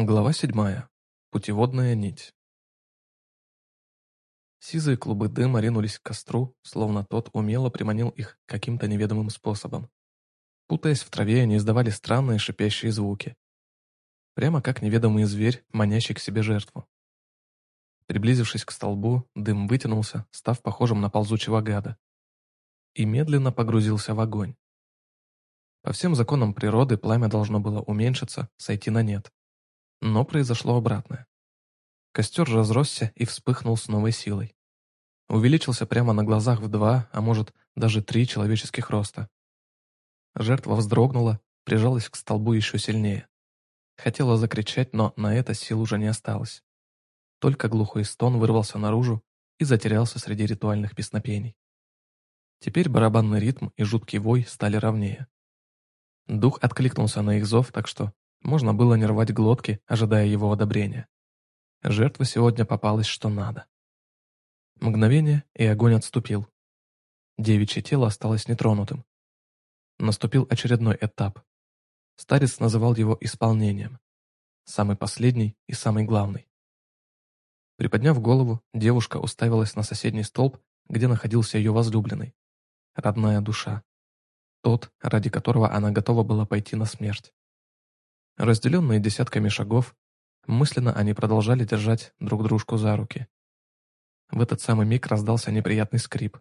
Глава седьмая. Путеводная нить. Сизые клубы дыма ринулись к костру, словно тот умело приманил их каким-то неведомым способом. Путаясь в траве, они издавали странные шипящие звуки. Прямо как неведомый зверь, манящий к себе жертву. Приблизившись к столбу, дым вытянулся, став похожим на ползучего гада. И медленно погрузился в огонь. По всем законам природы пламя должно было уменьшиться, сойти на нет. Но произошло обратное. Костер разросся и вспыхнул с новой силой. Увеличился прямо на глазах в два, а может, даже три человеческих роста. Жертва вздрогнула, прижалась к столбу еще сильнее. Хотела закричать, но на это сил уже не осталось. Только глухой стон вырвался наружу и затерялся среди ритуальных песнопений. Теперь барабанный ритм и жуткий вой стали ровнее. Дух откликнулся на их зов, так что можно было не рвать глотки, ожидая его одобрения. Жертва сегодня попалась что надо. Мгновение, и огонь отступил. Девичье тело осталось нетронутым. Наступил очередной этап. Старец называл его исполнением. Самый последний и самый главный. Приподняв голову, девушка уставилась на соседний столб, где находился ее возлюбленный. Родная душа. Тот, ради которого она готова была пойти на смерть. Разделенные десятками шагов, мысленно они продолжали держать друг дружку за руки. В этот самый миг раздался неприятный скрип.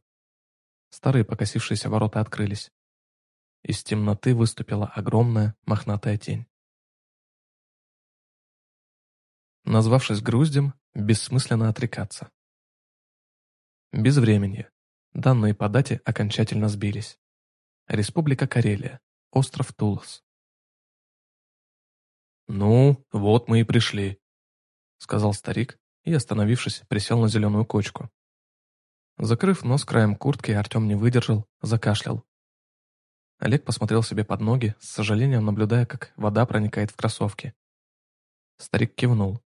Старые покосившиеся ворота открылись. Из темноты выступила огромная мохнатая тень. Назвавшись груздем, бессмысленно отрекаться. Без времени. Данные по дате окончательно сбились. Республика Карелия. Остров Тулас. «Ну, вот мы и пришли», — сказал старик и, остановившись, присел на зеленую кочку. Закрыв нос краем куртки, Артем не выдержал, закашлял. Олег посмотрел себе под ноги, с сожалением наблюдая, как вода проникает в кроссовки. Старик кивнул.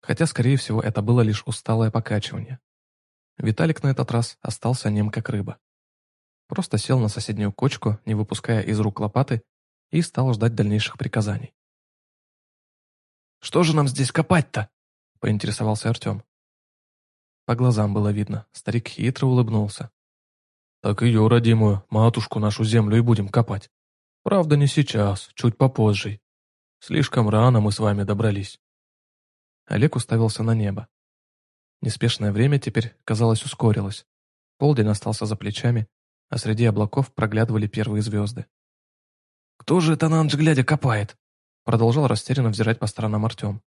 Хотя, скорее всего, это было лишь усталое покачивание. Виталик на этот раз остался нем как рыба. Просто сел на соседнюю кочку, не выпуская из рук лопаты, и стал ждать дальнейших приказаний. «Что же нам здесь копать-то?» — поинтересовался Артем. По глазам было видно, старик хитро улыбнулся. «Так ее, родимую, матушку нашу землю и будем копать. Правда, не сейчас, чуть попозже. Слишком рано мы с вами добрались». Олег уставился на небо. Неспешное время теперь, казалось, ускорилось. Полдень остался за плечами, а среди облаков проглядывали первые звезды. «Кто же это на ночь глядя копает?» Продолжал растерянно взирать по сторонам Артем.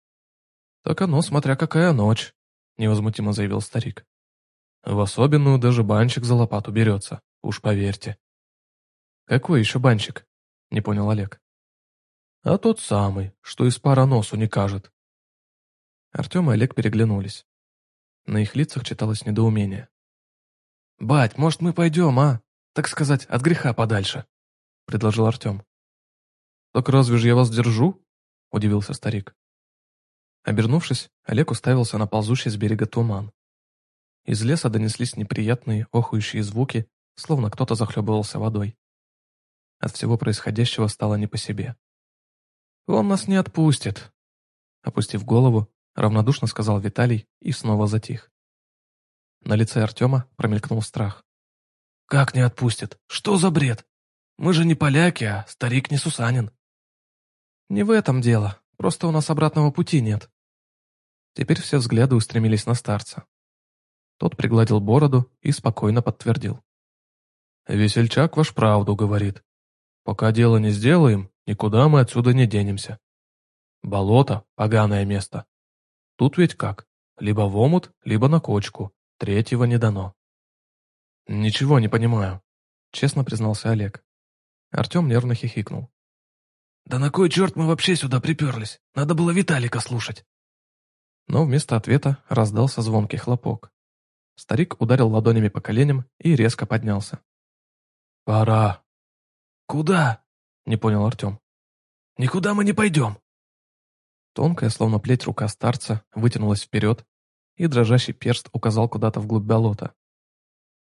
«Так оно, смотря какая ночь», — невозмутимо заявил старик. «В особенную даже банщик за лопату берется, уж поверьте». «Какой еще банщик?» — не понял Олег. «А тот самый, что из пара носу не кажет». Артем и Олег переглянулись. На их лицах читалось недоумение. «Бать, может, мы пойдем, а? Так сказать, от греха подальше», — предложил Артем. «Так разве же я вас держу?» – удивился старик. Обернувшись, Олег уставился на ползущий с берега туман. Из леса донеслись неприятные, охующие звуки, словно кто-то захлебывался водой. От всего происходящего стало не по себе. «Он нас не отпустит», — опустив голову, равнодушно сказал Виталий и снова затих. На лице Артема промелькнул страх. «Как не отпустит? Что за бред? Мы же не поляки, а старик не Сусанин». «Не в этом дело, просто у нас обратного пути нет». Теперь все взгляды устремились на старца. Тот пригладил бороду и спокойно подтвердил. «Весельчак ваш правду говорит. Пока дело не сделаем, никуда мы отсюда не денемся. Болото — поганое место. Тут ведь как? Либо в омут, либо на кочку. Третьего не дано». «Ничего не понимаю», — честно признался Олег. Артем нервно хихикнул. «Да на кой черт мы вообще сюда приперлись? Надо было Виталика слушать!» Но вместо ответа раздался звонкий хлопок. Старик ударил ладонями по коленям и резко поднялся. «Пора!» «Куда?» — не понял Артем. «Никуда мы не пойдем!» Тонкая, словно плеть рука старца, вытянулась вперед, и дрожащий перст указал куда-то вглубь болота.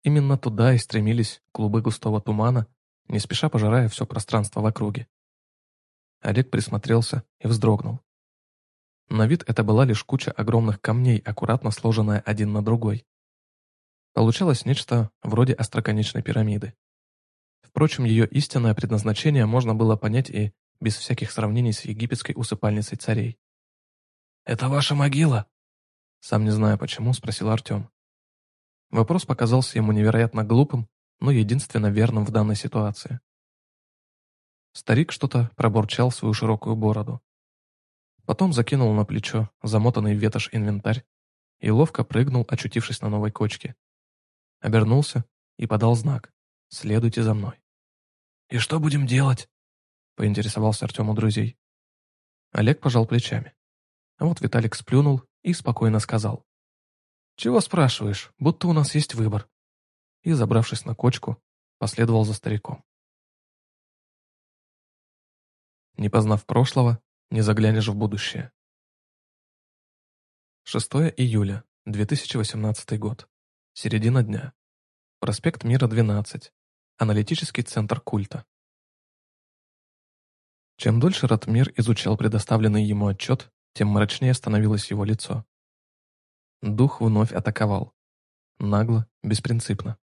Именно туда и стремились клубы густого тумана, не спеша пожирая все пространство в округе. Олег присмотрелся и вздрогнул. На вид это была лишь куча огромных камней, аккуратно сложенная один на другой. Получалось нечто вроде остроконечной пирамиды. Впрочем, ее истинное предназначение можно было понять и без всяких сравнений с египетской усыпальницей царей. «Это ваша могила?» Сам не зная почему, спросил Артем. Вопрос показался ему невероятно глупым, но единственно верным в данной ситуации. Старик что-то пробурчал в свою широкую бороду. Потом закинул на плечо замотанный в ветошь инвентарь и ловко прыгнул, очутившись на новой кочке. Обернулся и подал знак «Следуйте за мной». «И что будем делать?» — поинтересовался Артем у друзей. Олег пожал плечами. А вот Виталик сплюнул и спокойно сказал. «Чего спрашиваешь, будто у нас есть выбор?» И, забравшись на кочку, последовал за стариком. Не познав прошлого, не заглянешь в будущее. 6 июля, 2018 год. Середина дня. Проспект Мира, 12. Аналитический центр культа. Чем дольше Ратмир изучал предоставленный ему отчет, тем мрачнее становилось его лицо. Дух вновь атаковал. Нагло, беспринципно.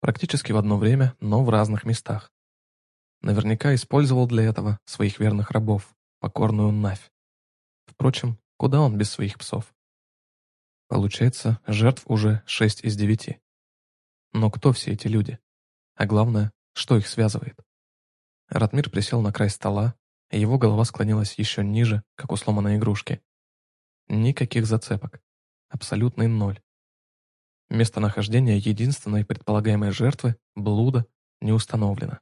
Практически в одно время, но в разных местах. Наверняка использовал для этого своих верных рабов, покорную Навь. Впрочем, куда он без своих псов? Получается, жертв уже шесть из девяти. Но кто все эти люди? А главное, что их связывает? Ратмир присел на край стола, и его голова склонилась еще ниже, как у сломанной игрушки. Никаких зацепок. Абсолютный ноль. Местонахождение единственной предполагаемой жертвы, блуда, не установлено.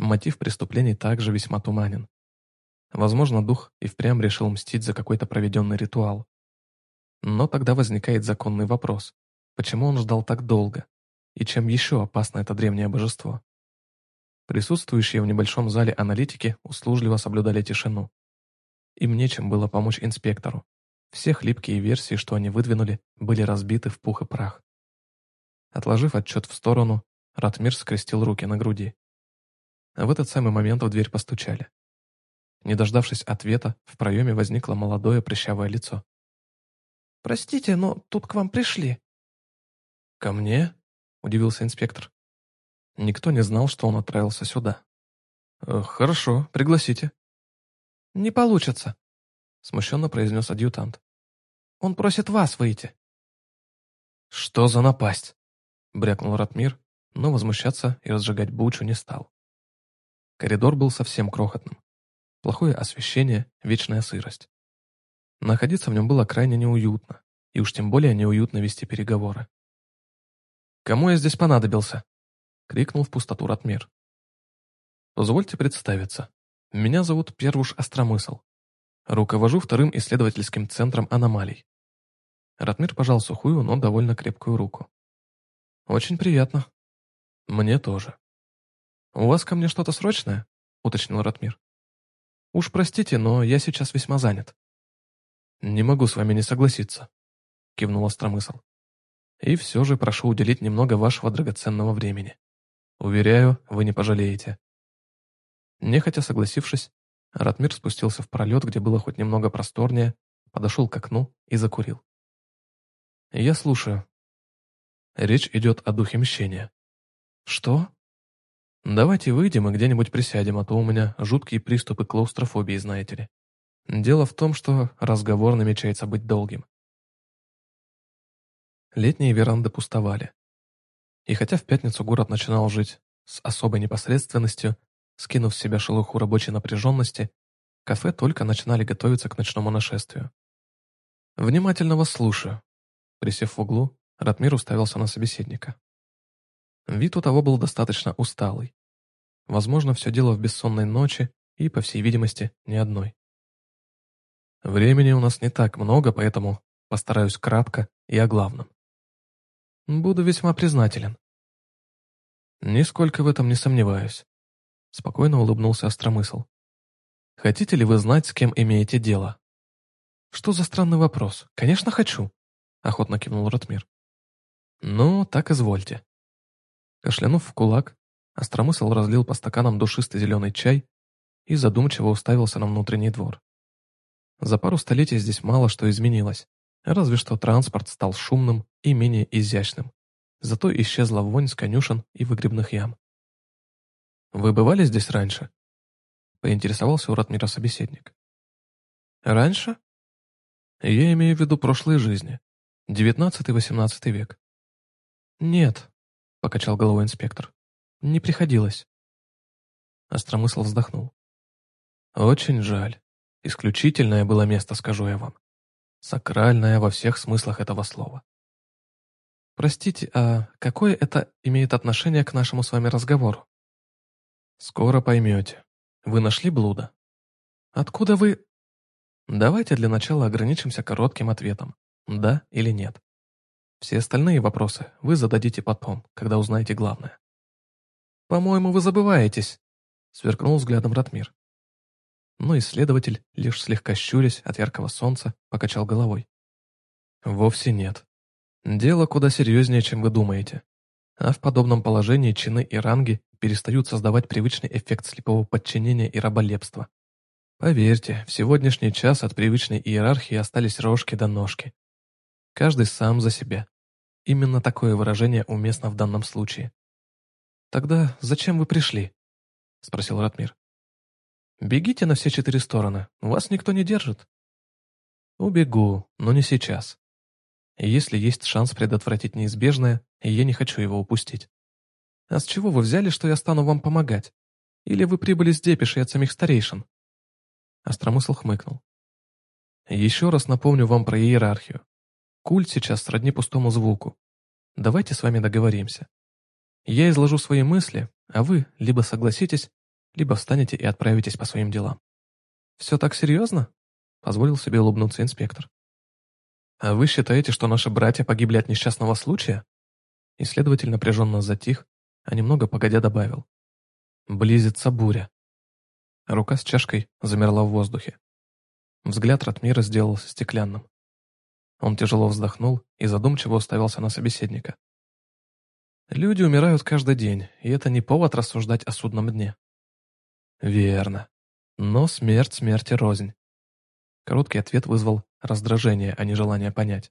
Мотив преступлений также весьма туманен. Возможно, дух и впрямь решил мстить за какой-то проведенный ритуал. Но тогда возникает законный вопрос. Почему он ждал так долго? И чем еще опасно это древнее божество? Присутствующие в небольшом зале аналитики услужливо соблюдали тишину. Им нечем было помочь инспектору. Все хлипкие версии, что они выдвинули, были разбиты в пух и прах. Отложив отчет в сторону, Ратмир скрестил руки на груди. В этот самый момент в дверь постучали. Не дождавшись ответа, в проеме возникло молодое прыщавое лицо. «Простите, но тут к вам пришли». «Ко мне?» – удивился инспектор. Никто не знал, что он отправился сюда. «Э, «Хорошо, пригласите». «Не получится», — смущенно произнес адъютант. «Он просит вас выйти». «Что за напасть?» — брякнул Ратмир, но возмущаться и разжигать бучу не стал. Коридор был совсем крохотным. Плохое освещение, вечная сырость. Находиться в нем было крайне неуютно, и уж тем более неуютно вести переговоры. «Кому я здесь понадобился?» — крикнул в пустоту Ратмир. «Позвольте представиться. Меня зовут Первуш Остромысл. Руковожу вторым исследовательским центром аномалий». Ратмир пожал сухую, но довольно крепкую руку. «Очень приятно. Мне тоже». «У вас ко мне что-то срочное?» — уточнил Ратмир. «Уж простите, но я сейчас весьма занят». «Не могу с вами не согласиться», — кивнул Остромысл. «И все же прошу уделить немного вашего драгоценного времени. Уверяю, вы не пожалеете». Нехотя согласившись, Ратмир спустился в пролет, где было хоть немного просторнее, подошел к окну и закурил. «Я слушаю. Речь идет о духе мщения». «Что?» Давайте выйдем и где-нибудь присядем, а то у меня жуткие приступы клаустрофобии, знаете ли. Дело в том, что разговор намечается быть долгим. Летние веранды пустовали. И хотя в пятницу город начинал жить с особой непосредственностью, скинув с себя шелуху рабочей напряженности, кафе только начинали готовиться к ночному нашествию. «Внимательно вас слушаю». Присев в углу, Ратмир уставился на собеседника. Вид у того был достаточно усталый. Возможно, все дело в бессонной ночи и, по всей видимости, не одной. Времени у нас не так много, поэтому постараюсь кратко и о главном. Буду весьма признателен. Нисколько в этом не сомневаюсь. Спокойно улыбнулся Остромысл. Хотите ли вы знать, с кем имеете дело? Что за странный вопрос? Конечно, хочу. Охотно кивнул Ратмир. Ну, так извольте. Кашлянув в кулак, Остромысл разлил по стаканам душистый зеленый чай и задумчиво уставился на внутренний двор. За пару столетий здесь мало что изменилось, разве что транспорт стал шумным и менее изящным. Зато исчезла вонь с конюшен и выгребных ям. «Вы бывали здесь раньше?» — поинтересовался у Ратмира собеседник. «Раньше?» «Я имею в виду прошлые жизни. Девятнадцатый-восемнадцатый век». «Нет», — покачал головой инспектор. «Не приходилось». Остромысл вздохнул. «Очень жаль. Исключительное было место, скажу я вам. Сакральное во всех смыслах этого слова. Простите, а какое это имеет отношение к нашему с вами разговору? Скоро поймете. Вы нашли блуда? Откуда вы... Давайте для начала ограничимся коротким ответом. Да или нет. Все остальные вопросы вы зададите потом, когда узнаете главное. «По-моему, вы забываетесь», — сверкнул взглядом Ратмир но исследователь, лишь слегка щурясь от яркого солнца, покачал головой. Вовсе нет. Дело куда серьезнее, чем вы думаете. А в подобном положении чины и ранги перестают создавать привычный эффект слепого подчинения и раболепства. Поверьте, в сегодняшний час от привычной иерархии остались рожки до ножки. Каждый сам за себя. Именно такое выражение уместно в данном случае. «Тогда зачем вы пришли?» — спросил Ратмир. Бегите на все четыре стороны, вас никто не держит. Убегу, но не сейчас. Если есть шанс предотвратить неизбежное, я не хочу его упустить. А с чего вы взяли, что я стану вам помогать? Или вы прибыли с депешей от самих старейшин? Остромысл хмыкнул. Еще раз напомню вам про иерархию. Культ сейчас сродни пустому звуку. Давайте с вами договоримся. Я изложу свои мысли, а вы либо согласитесь, либо встанете и отправитесь по своим делам. «Все так серьезно?» — позволил себе улыбнуться инспектор. «А вы считаете, что наши братья погибли от несчастного случая?» Исследователь напряженно затих, а немного погодя добавил. «Близится буря». Рука с чашкой замерла в воздухе. Взгляд Ратмира сделался стеклянным. Он тяжело вздохнул и задумчиво уставился на собеседника. «Люди умирают каждый день, и это не повод рассуждать о судном дне. Верно. Но смерть смерти рознь. Короткий ответ вызвал раздражение, а не желание понять.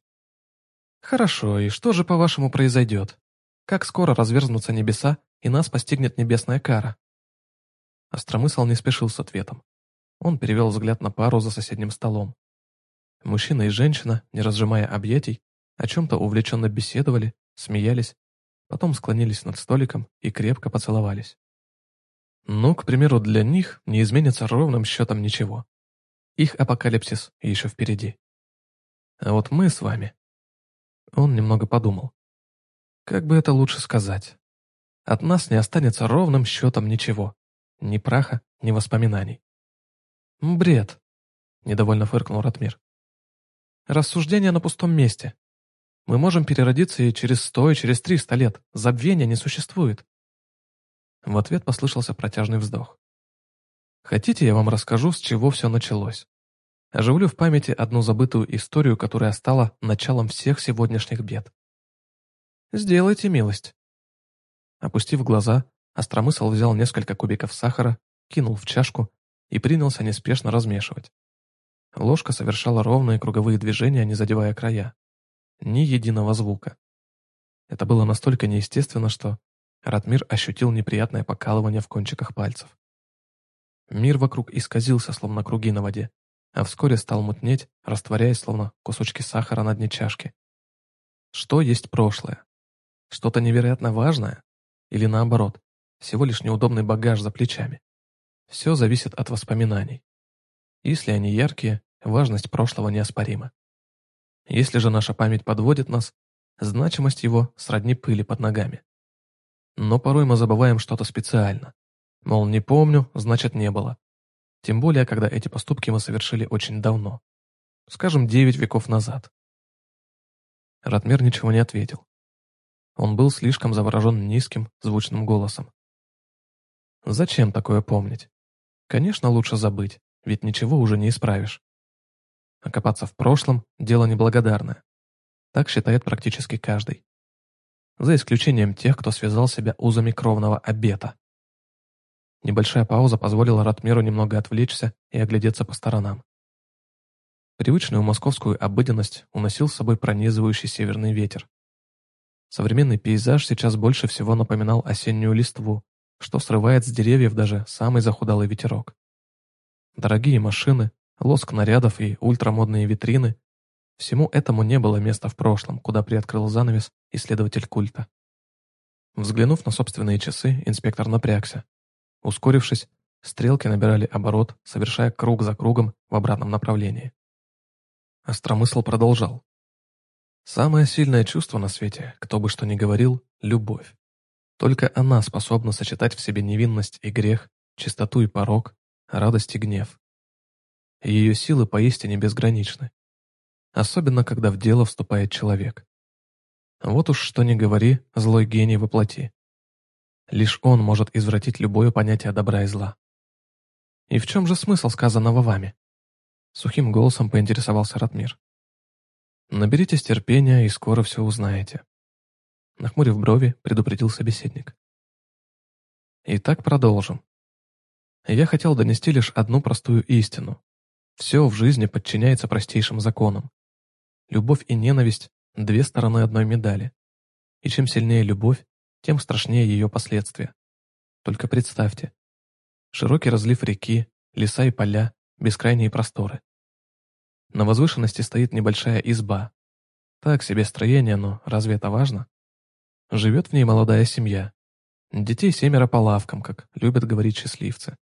Хорошо, и что же, по-вашему, произойдет? Как скоро разверзнутся небеса, и нас постигнет небесная кара? Остромысл не спешил с ответом. Он перевел взгляд на пару за соседним столом. Мужчина и женщина, не разжимая объятий, о чем-то увлеченно беседовали, смеялись, потом склонились над столиком и крепко поцеловались. Но, к примеру, для них не изменится ровным счетом ничего. Их апокалипсис еще впереди. А вот мы с вами... Он немного подумал. Как бы это лучше сказать? От нас не останется ровным счетом ничего. Ни праха, ни воспоминаний. Бред, недовольно фыркнул Ратмир. Рассуждение на пустом месте. Мы можем переродиться и через сто, и через триста лет. Забвения не существует. В ответ послышался протяжный вздох. Хотите, я вам расскажу, с чего все началось? Оживлю в памяти одну забытую историю, которая стала началом всех сегодняшних бед. Сделайте милость. Опустив глаза, Остромысл взял несколько кубиков сахара, кинул в чашку и принялся неспешно размешивать. Ложка совершала ровные круговые движения, не задевая края. Ни единого звука. Это было настолько неестественно, что Ратмир ощутил неприятное покалывание в кончиках пальцев. Мир вокруг исказился, словно круги на воде, а вскоре стал мутнеть, растворяясь, словно кусочки сахара на дне чашки. Что есть прошлое? Что-то невероятно важное? Или наоборот, всего лишь неудобный багаж за плечами? Все зависит от воспоминаний. Если они яркие, важность прошлого неоспорима. Если же наша память подводит нас, значимость его сродни пыли под ногами. Но порой мы забываем что-то специально. Мол, не помню, значит не было. Тем более, когда эти поступки мы совершили очень давно. Скажем, девять веков назад. Ратмир ничего не ответил. Он был слишком заворожен низким, звучным голосом. Зачем такое помнить? Конечно, лучше забыть, ведь ничего уже не исправишь. Окопаться в прошлом – дело неблагодарное. Так считает практически каждый за исключением тех, кто связал себя узами кровного обета. Небольшая пауза позволила Ратмиру немного отвлечься и оглядеться по сторонам. Привычную московскую обыденность уносил с собой пронизывающий северный ветер. Современный пейзаж сейчас больше всего напоминал осеннюю листву, что срывает с деревьев даже самый захудалый ветерок. Дорогие машины, лоск нарядов и ультрамодные витрины – всему этому не было места в прошлом, куда приоткрыл занавес исследователь культа. Взглянув на собственные часы, инспектор напрягся. Ускорившись, стрелки набирали оборот, совершая круг за кругом в обратном направлении. Остромысл продолжал. Самое сильное чувство на свете, кто бы что ни говорил, — любовь. Только она способна сочетать в себе невинность и грех, чистоту и порог, радость и гнев. Ее силы поистине безграничны. Особенно, когда в дело вступает человек. Вот уж что ни говори, злой гений воплоти. Лишь он может извратить любое понятие добра и зла. И в чем же смысл сказанного вами? Сухим голосом поинтересовался Ратмир. Наберитесь терпения и скоро все узнаете. Нахмурив брови, предупредил собеседник. Итак, продолжим. Я хотел донести лишь одну простую истину. Все в жизни подчиняется простейшим законам. Любовь и ненависть – две стороны одной медали. И чем сильнее любовь, тем страшнее ее последствия. Только представьте. Широкий разлив реки, леса и поля, бескрайние просторы. На возвышенности стоит небольшая изба. Так себе строение, но разве это важно? Живет в ней молодая семья. Детей семеро по лавкам, как любят говорить счастливцы.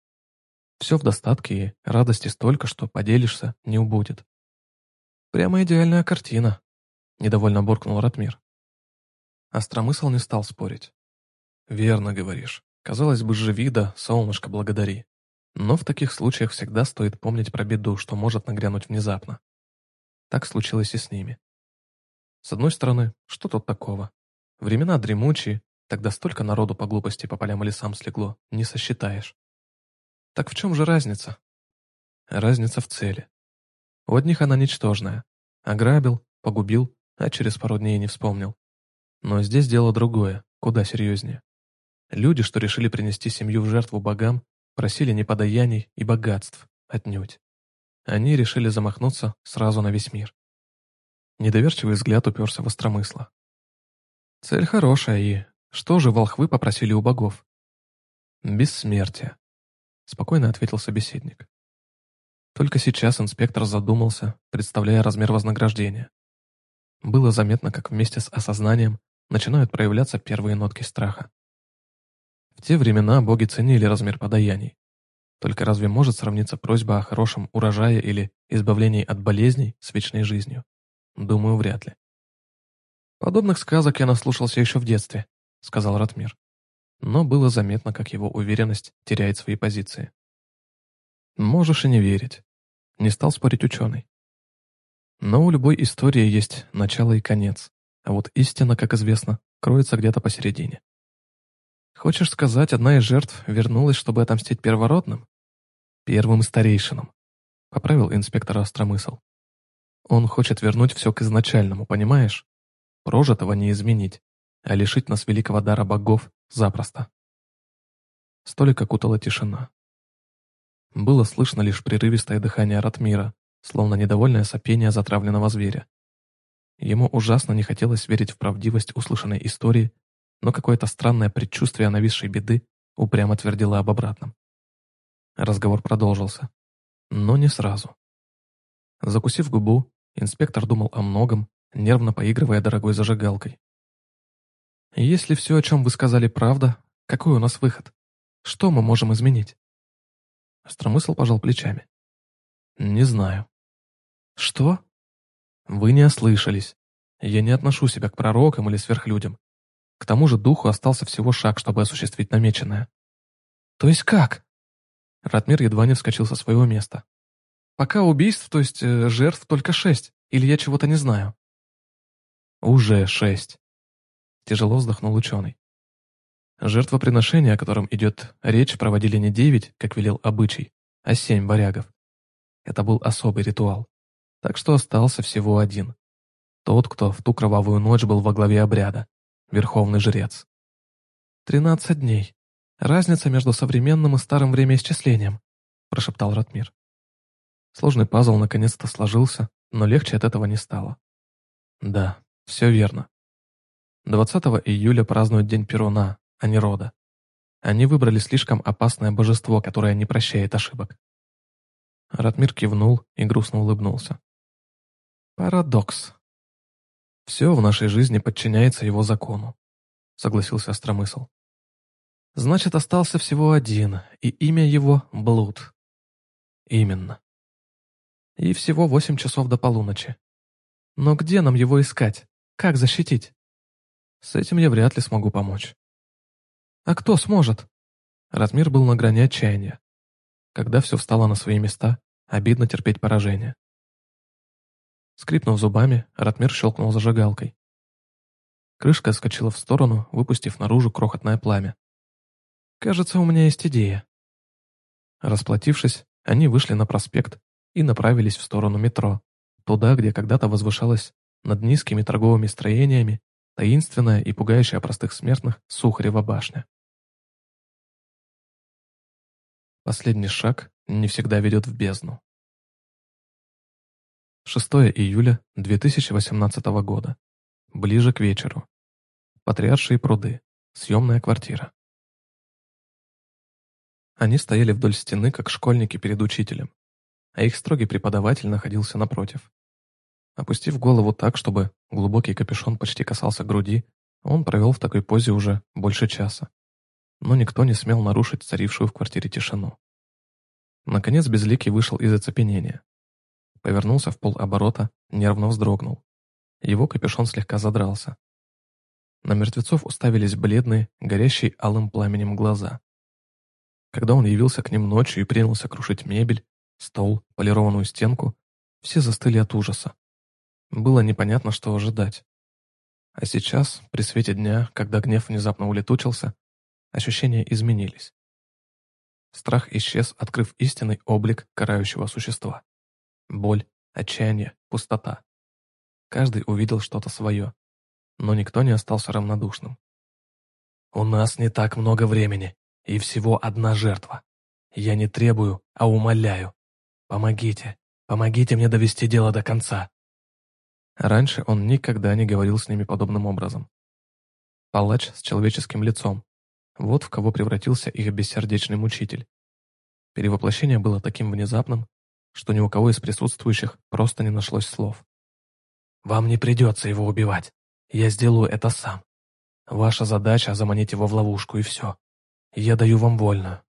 Все в достатке и радости столько, что поделишься, не убудет. Прямо идеальная картина, недовольно буркнул Ратмир. Остромысл не стал спорить. Верно говоришь. Казалось бы, живи да, солнышко благодари. Но в таких случаях всегда стоит помнить про беду, что может нагрянуть внезапно. Так случилось и с ними. С одной стороны, что тут такого? Времена дремучие, тогда столько народу по глупости по полям и лесам слегло, не сосчитаешь. Так в чем же разница? Разница в цели. У одних она ничтожная. Ограбил, погубил, а через пару дней не вспомнил. Но здесь дело другое, куда серьезнее. Люди, что решили принести семью в жертву богам, Просили не подаяний и богатств, отнюдь. Они решили замахнуться сразу на весь мир. Недоверчивый взгляд уперся в остромысло. Цель хорошая, и что же волхвы попросили у богов? Бессмертие, спокойно ответил собеседник. Только сейчас инспектор задумался, представляя размер вознаграждения. Было заметно, как вместе с осознанием начинают проявляться первые нотки страха. В те времена боги ценили размер подаяний. Только разве может сравниться просьба о хорошем урожае или избавлении от болезней с вечной жизнью? Думаю, вряд ли. Подобных сказок я наслушался еще в детстве, сказал Ратмир. Но было заметно, как его уверенность теряет свои позиции. Можешь и не верить. Не стал спорить ученый. Но у любой истории есть начало и конец, а вот истина, как известно, кроется где-то посередине. Хочешь сказать, одна из жертв вернулась, чтобы отомстить первородным? Первым старейшинам. Поправил инспектор Остромысл. Он хочет вернуть все к изначальному, понимаешь? Прожитого не изменить, а лишить нас великого дара богов запросто. Столик окутала тишина. Было слышно лишь прерывистое дыхание Ратмира, словно недовольное сопение затравленного зверя. Ему ужасно не хотелось верить в правдивость услышанной истории но какое-то странное предчувствие нависшей беды упрямо твердило об обратном. Разговор продолжился, но не сразу. Закусив губу, инспектор думал о многом, нервно поигрывая дорогой зажигалкой. «Если все, о чем вы сказали, правда, какой у нас выход? Что мы можем изменить?» Остромысл пожал плечами. «Не знаю». «Что?» «Вы не ослышались. Я не отношу себя к пророкам или сверхлюдям. К тому же духу остался всего шаг, чтобы осуществить намеченное. «То есть как?» Ратмир едва не вскочил со своего места. «Пока убийств, то есть э, жертв, только шесть. Или я чего-то не знаю?» «Уже шесть», — тяжело вздохнул ученый. Жертвоприношение, о котором идет речь, проводили не девять, как велел обычай, а семь варягов. Это был особый ритуал. Так что остался всего один. Тот, кто в ту кровавую ночь был во главе обряда верховный жрец. «Тринадцать дней. Разница между современным и старым времяисчислением», прошептал Ратмир. Сложный пазл наконец-то сложился, но легче от этого не стало. Да, все верно. 20 июля празднуют День Перуна, а не рода. Они выбрали слишком опасное божество, которое не прощает ошибок. Ратмир кивнул и грустно улыбнулся. Парадокс. Все в нашей жизни подчиняется его закону, согласился Остромысл. Значит, остался всего один, и имя его — Блуд. Именно. И всего восемь часов до полуночи. Но где нам его искать? Как защитить? С этим я вряд ли смогу помочь. А кто сможет? Ратмир был на грани отчаяния. Когда все встало на свои места, обидно терпеть поражение. Скрипнув зубами, Ратмир щелкнул зажигалкой. Крышка скочила в сторону, выпустив наружу крохотное пламя. «Кажется, у меня есть идея». Расплатившись, они вышли на проспект и направились в сторону метро, туда, где когда-то возвышалась над низкими торговыми строениями таинственная и пугающая простых смертных Сухарева башня. Последний шаг не всегда ведет в бездну. 6 июля 2018 года. Ближе к вечеру. Патриаршие пруды. Съемная квартира. Они стояли вдоль стены, как школьники перед учителем, а их строгий преподаватель находился напротив. Опустив голову так, чтобы глубокий капюшон почти касался груди, он провел в такой позе уже больше часа. Но никто не смел нарушить царившую в квартире тишину. Наконец Безликий вышел из оцепенения повернулся в полоборота, нервно вздрогнул. Его капюшон слегка задрался. На мертвецов уставились бледные, горящие алым пламенем глаза. Когда он явился к ним ночью и принялся крушить мебель, стол, полированную стенку, все застыли от ужаса. Было непонятно, что ожидать. А сейчас, при свете дня, когда гнев внезапно улетучился, ощущения изменились. Страх исчез, открыв истинный облик карающего существа. Боль, отчаяние, пустота. Каждый увидел что-то свое, но никто не остался равнодушным. «У нас не так много времени, и всего одна жертва. Я не требую, а умоляю. Помогите, помогите мне довести дело до конца». Раньше он никогда не говорил с ними подобным образом. Палач с человеческим лицом. Вот в кого превратился их бессердечный мучитель. Перевоплощение было таким внезапным, что ни у кого из присутствующих просто не нашлось слов. «Вам не придется его убивать. Я сделаю это сам. Ваша задача — заманить его в ловушку, и все. Я даю вам вольную».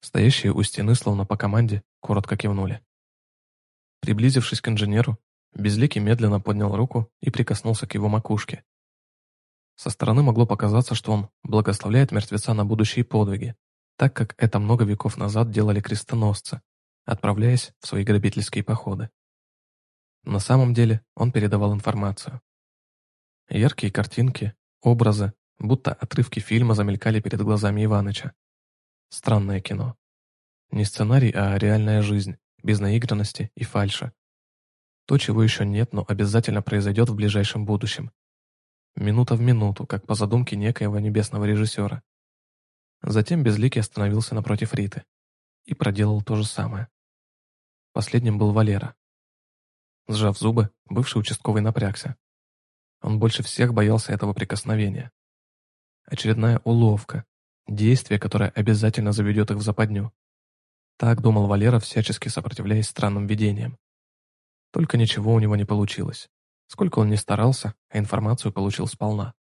Стоящие у стены, словно по команде, коротко кивнули. Приблизившись к инженеру, Безликий медленно поднял руку и прикоснулся к его макушке. Со стороны могло показаться, что он благословляет мертвеца на будущие подвиги, так как это много веков назад делали крестоносцы, отправляясь в свои грабительские походы. На самом деле он передавал информацию. Яркие картинки, образы, будто отрывки фильма замелькали перед глазами Иваныча. Странное кино. Не сценарий, а реальная жизнь, без наигранности и фальши. То, чего еще нет, но обязательно произойдет в ближайшем будущем. Минута в минуту, как по задумке некоего небесного режиссера. Затем Безликий остановился напротив Риты и проделал то же самое. Последним был Валера. Сжав зубы, бывший участковый напрягся. Он больше всех боялся этого прикосновения. Очередная уловка, действие, которое обязательно заведет их в западню. Так думал Валера, всячески сопротивляясь странным видениям. Только ничего у него не получилось. Сколько он ни старался, а информацию получил сполна.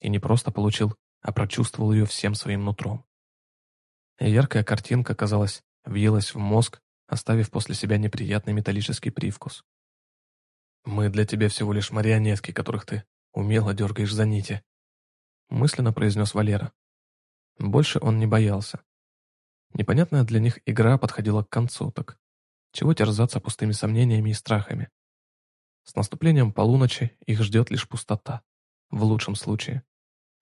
И не просто получил, а прочувствовал ее всем своим нутром. Яркая картинка, казалось, въелась в мозг оставив после себя неприятный металлический привкус. «Мы для тебя всего лишь марионетки, которых ты умело дергаешь за нити», мысленно произнес Валера. Больше он не боялся. Непонятная для них игра подходила к концу, так чего терзаться пустыми сомнениями и страхами? С наступлением полуночи их ждет лишь пустота, в лучшем случае,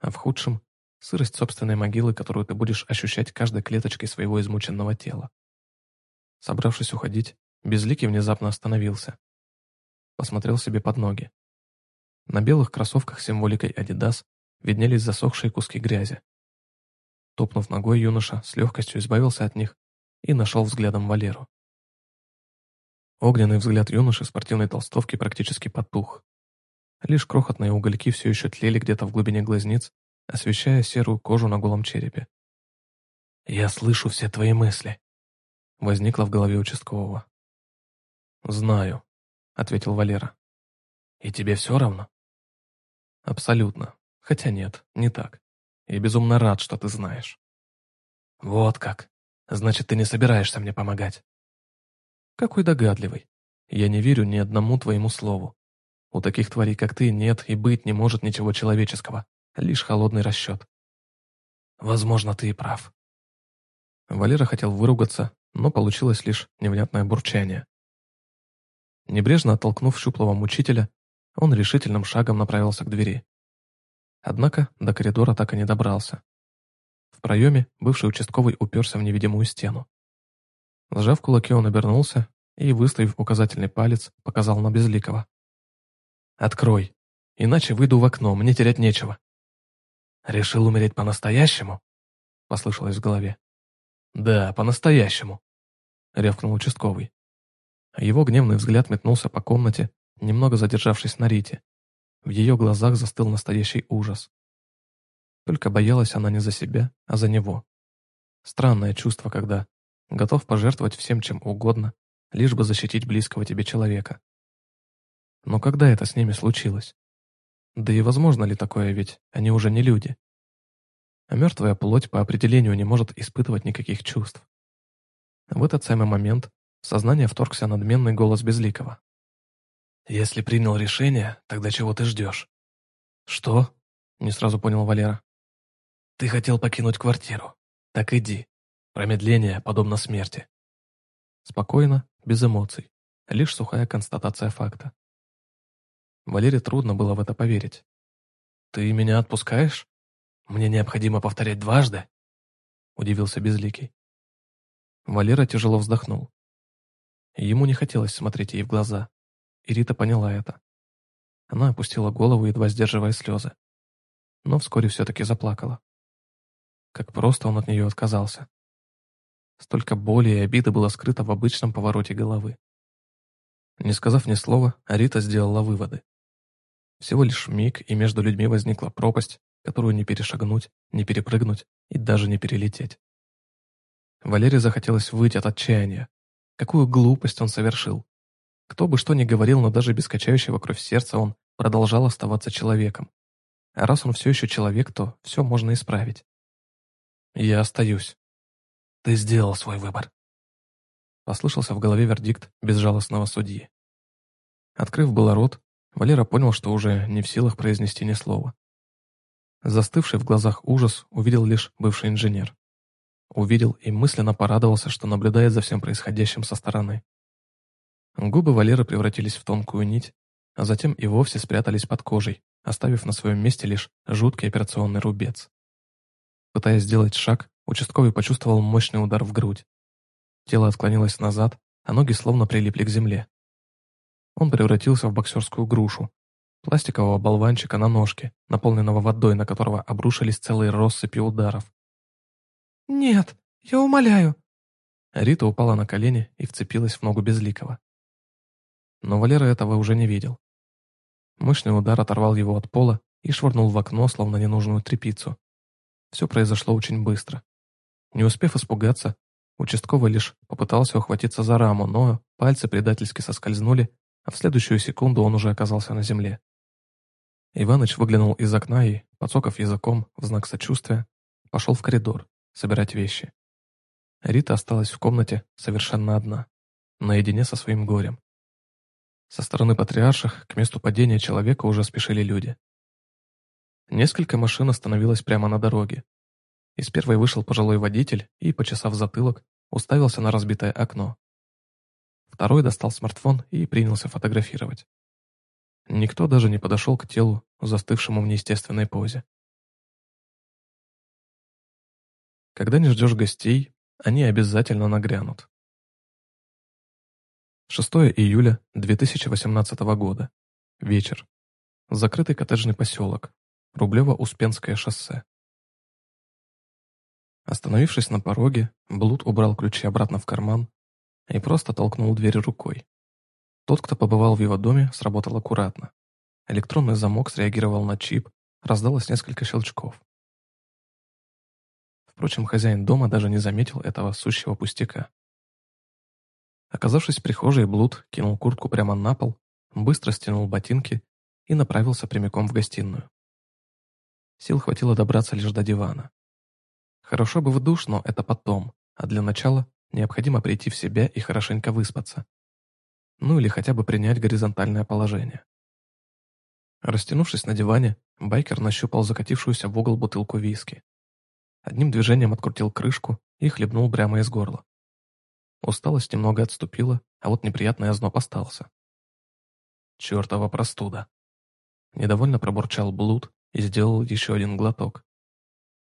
а в худшем — сырость собственной могилы, которую ты будешь ощущать каждой клеточкой своего измученного тела. Собравшись уходить, Безликий внезапно остановился. Посмотрел себе под ноги. На белых кроссовках с символикой «Адидас» виднелись засохшие куски грязи. Топнув ногой, юноша с легкостью избавился от них и нашел взглядом Валеру. Огненный взгляд юноши в спортивной толстовке практически потух. Лишь крохотные угольки все еще тлели где-то в глубине глазниц, освещая серую кожу на голом черепе. «Я слышу все твои мысли», — возникло в голове участкового. «Знаю», — ответил Валера. «И тебе все равно?» «Абсолютно. Хотя нет, не так. Я безумно рад, что ты знаешь». «Вот как. Значит, ты не собираешься мне помогать?» «Какой догадливый. Я не верю ни одному твоему слову. У таких тварей, как ты, нет и быть не может ничего человеческого, лишь холодный расчет». «Возможно, ты и прав». Валера хотел выругаться, но получилось лишь невнятное бурчание. Небрежно оттолкнув щуплого мучителя, он решительным шагом направился к двери. Однако до коридора так и не добрался. В проеме бывший участковый уперся в невидимую стену. Сжав кулаки, он обернулся и, выставив указательный палец, показал на Безликого. «Открой, иначе выйду в окно, мне терять нечего». «Решил умереть по-настоящему?» — послышалось в голове. «Да, по-настоящему», — рявкнул участковый. Его гневный взгляд метнулся по комнате, немного задержавшись на Рите. В ее глазах застыл настоящий ужас. Только боялась она не за себя, а за него. Странное чувство, когда готов пожертвовать всем чем угодно, лишь бы защитить близкого тебе человека. Но когда это с ними случилось? Да и возможно ли такое, ведь они уже не люди. А мертвая плоть по определению не может испытывать никаких чувств. В этот самый момент в сознание вторгся надменный голос Безликого. «Если принял решение, тогда чего ты ждешь?» «Что?» — не сразу понял Валера. «Ты хотел покинуть квартиру. Так иди. Промедление подобно смерти». Спокойно, без эмоций. Лишь сухая констатация факта. Валере трудно было в это поверить. «Ты меня отпускаешь? Мне необходимо повторять дважды?» Удивился Безликий. Валера тяжело вздохнул. Ему не хотелось смотреть ей в глаза, и Рита поняла это. Она опустила голову, едва сдерживая слезы. Но вскоре все-таки заплакала. Как просто он от нее отказался. Столько боли и обиды было скрыто в обычном повороте головы. Не сказав ни слова, Рита сделала выводы. Всего лишь миг, и между людьми возникла пропасть, которую не перешагнуть, не перепрыгнуть и даже не перелететь. Валере захотелось выйти от отчаяния, Какую глупость он совершил. Кто бы что ни говорил, но даже без качающего кровь сердца он продолжал оставаться человеком. А раз он все еще человек, то все можно исправить. Я остаюсь. Ты сделал свой выбор. Послышался в голове вердикт безжалостного судьи. Открыв было рот, Валера понял, что уже не в силах произнести ни слова. Застывший в глазах ужас увидел лишь бывший инженер. Увидел и мысленно порадовался, что наблюдает за всем происходящим со стороны. Губы Валеры превратились в тонкую нить, а затем и вовсе спрятались под кожей, оставив на своем месте лишь жуткий операционный рубец. Пытаясь сделать шаг, участковый почувствовал мощный удар в грудь. Тело отклонилось назад, а ноги словно прилипли к земле. Он превратился в боксерскую грушу, пластикового болванчика на ножке, наполненного водой, на которого обрушились целые россыпи ударов. «Нет, я умоляю!» Рита упала на колени и вцепилась в ногу Безликого. Но Валера этого уже не видел. Мощный удар оторвал его от пола и швырнул в окно, словно ненужную тряпицу. Все произошло очень быстро. Не успев испугаться, участковый лишь попытался ухватиться за раму, но пальцы предательски соскользнули, а в следующую секунду он уже оказался на земле. Иваныч выглянул из окна и, подсоков языком в знак сочувствия, пошел в коридор собирать вещи. Рита осталась в комнате совершенно одна, наедине со своим горем. Со стороны патриарших к месту падения человека уже спешили люди. Несколько машин остановилось прямо на дороге. Из первой вышел пожилой водитель и, почесав затылок, уставился на разбитое окно. Второй достал смартфон и принялся фотографировать. Никто даже не подошел к телу, застывшему в неестественной позе. Когда не ждешь гостей, они обязательно нагрянут. 6 июля 2018 года. Вечер. Закрытый коттеджный поселок. Рублево-Успенское шоссе. Остановившись на пороге, Блуд убрал ключи обратно в карман и просто толкнул дверь рукой. Тот, кто побывал в его доме, сработал аккуратно. Электронный замок среагировал на чип, раздалось несколько щелчков. Впрочем, хозяин дома даже не заметил этого сущего пустяка. Оказавшись в прихожей, Блуд кинул куртку прямо на пол, быстро стянул ботинки и направился прямиком в гостиную. Сил хватило добраться лишь до дивана. Хорошо бы в душ, но это потом, а для начала необходимо прийти в себя и хорошенько выспаться. Ну или хотя бы принять горизонтальное положение. Растянувшись на диване, байкер нащупал закатившуюся в угол бутылку виски. Одним движением открутил крышку и хлебнул прямо из горла. Усталость немного отступила, а вот неприятный озноб остался. Чертова простуда. Недовольно пробурчал Блуд и сделал еще один глоток.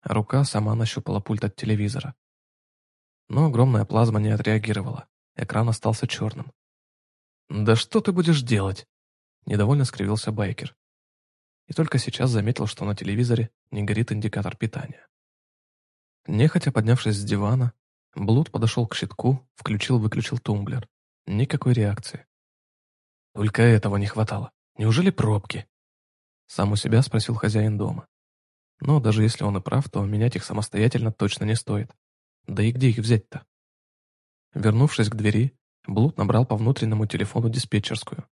Рука сама нащупала пульт от телевизора. Но огромная плазма не отреагировала. Экран остался черным. «Да что ты будешь делать?» Недовольно скривился байкер. И только сейчас заметил, что на телевизоре не горит индикатор питания. Нехотя поднявшись с дивана, Блуд подошел к щитку, включил-выключил тумблер. Никакой реакции. Только этого не хватало. Неужели пробки? Сам у себя спросил хозяин дома. Но даже если он и прав, то менять их самостоятельно точно не стоит. Да и где их взять-то? Вернувшись к двери, Блуд набрал по внутреннему телефону диспетчерскую.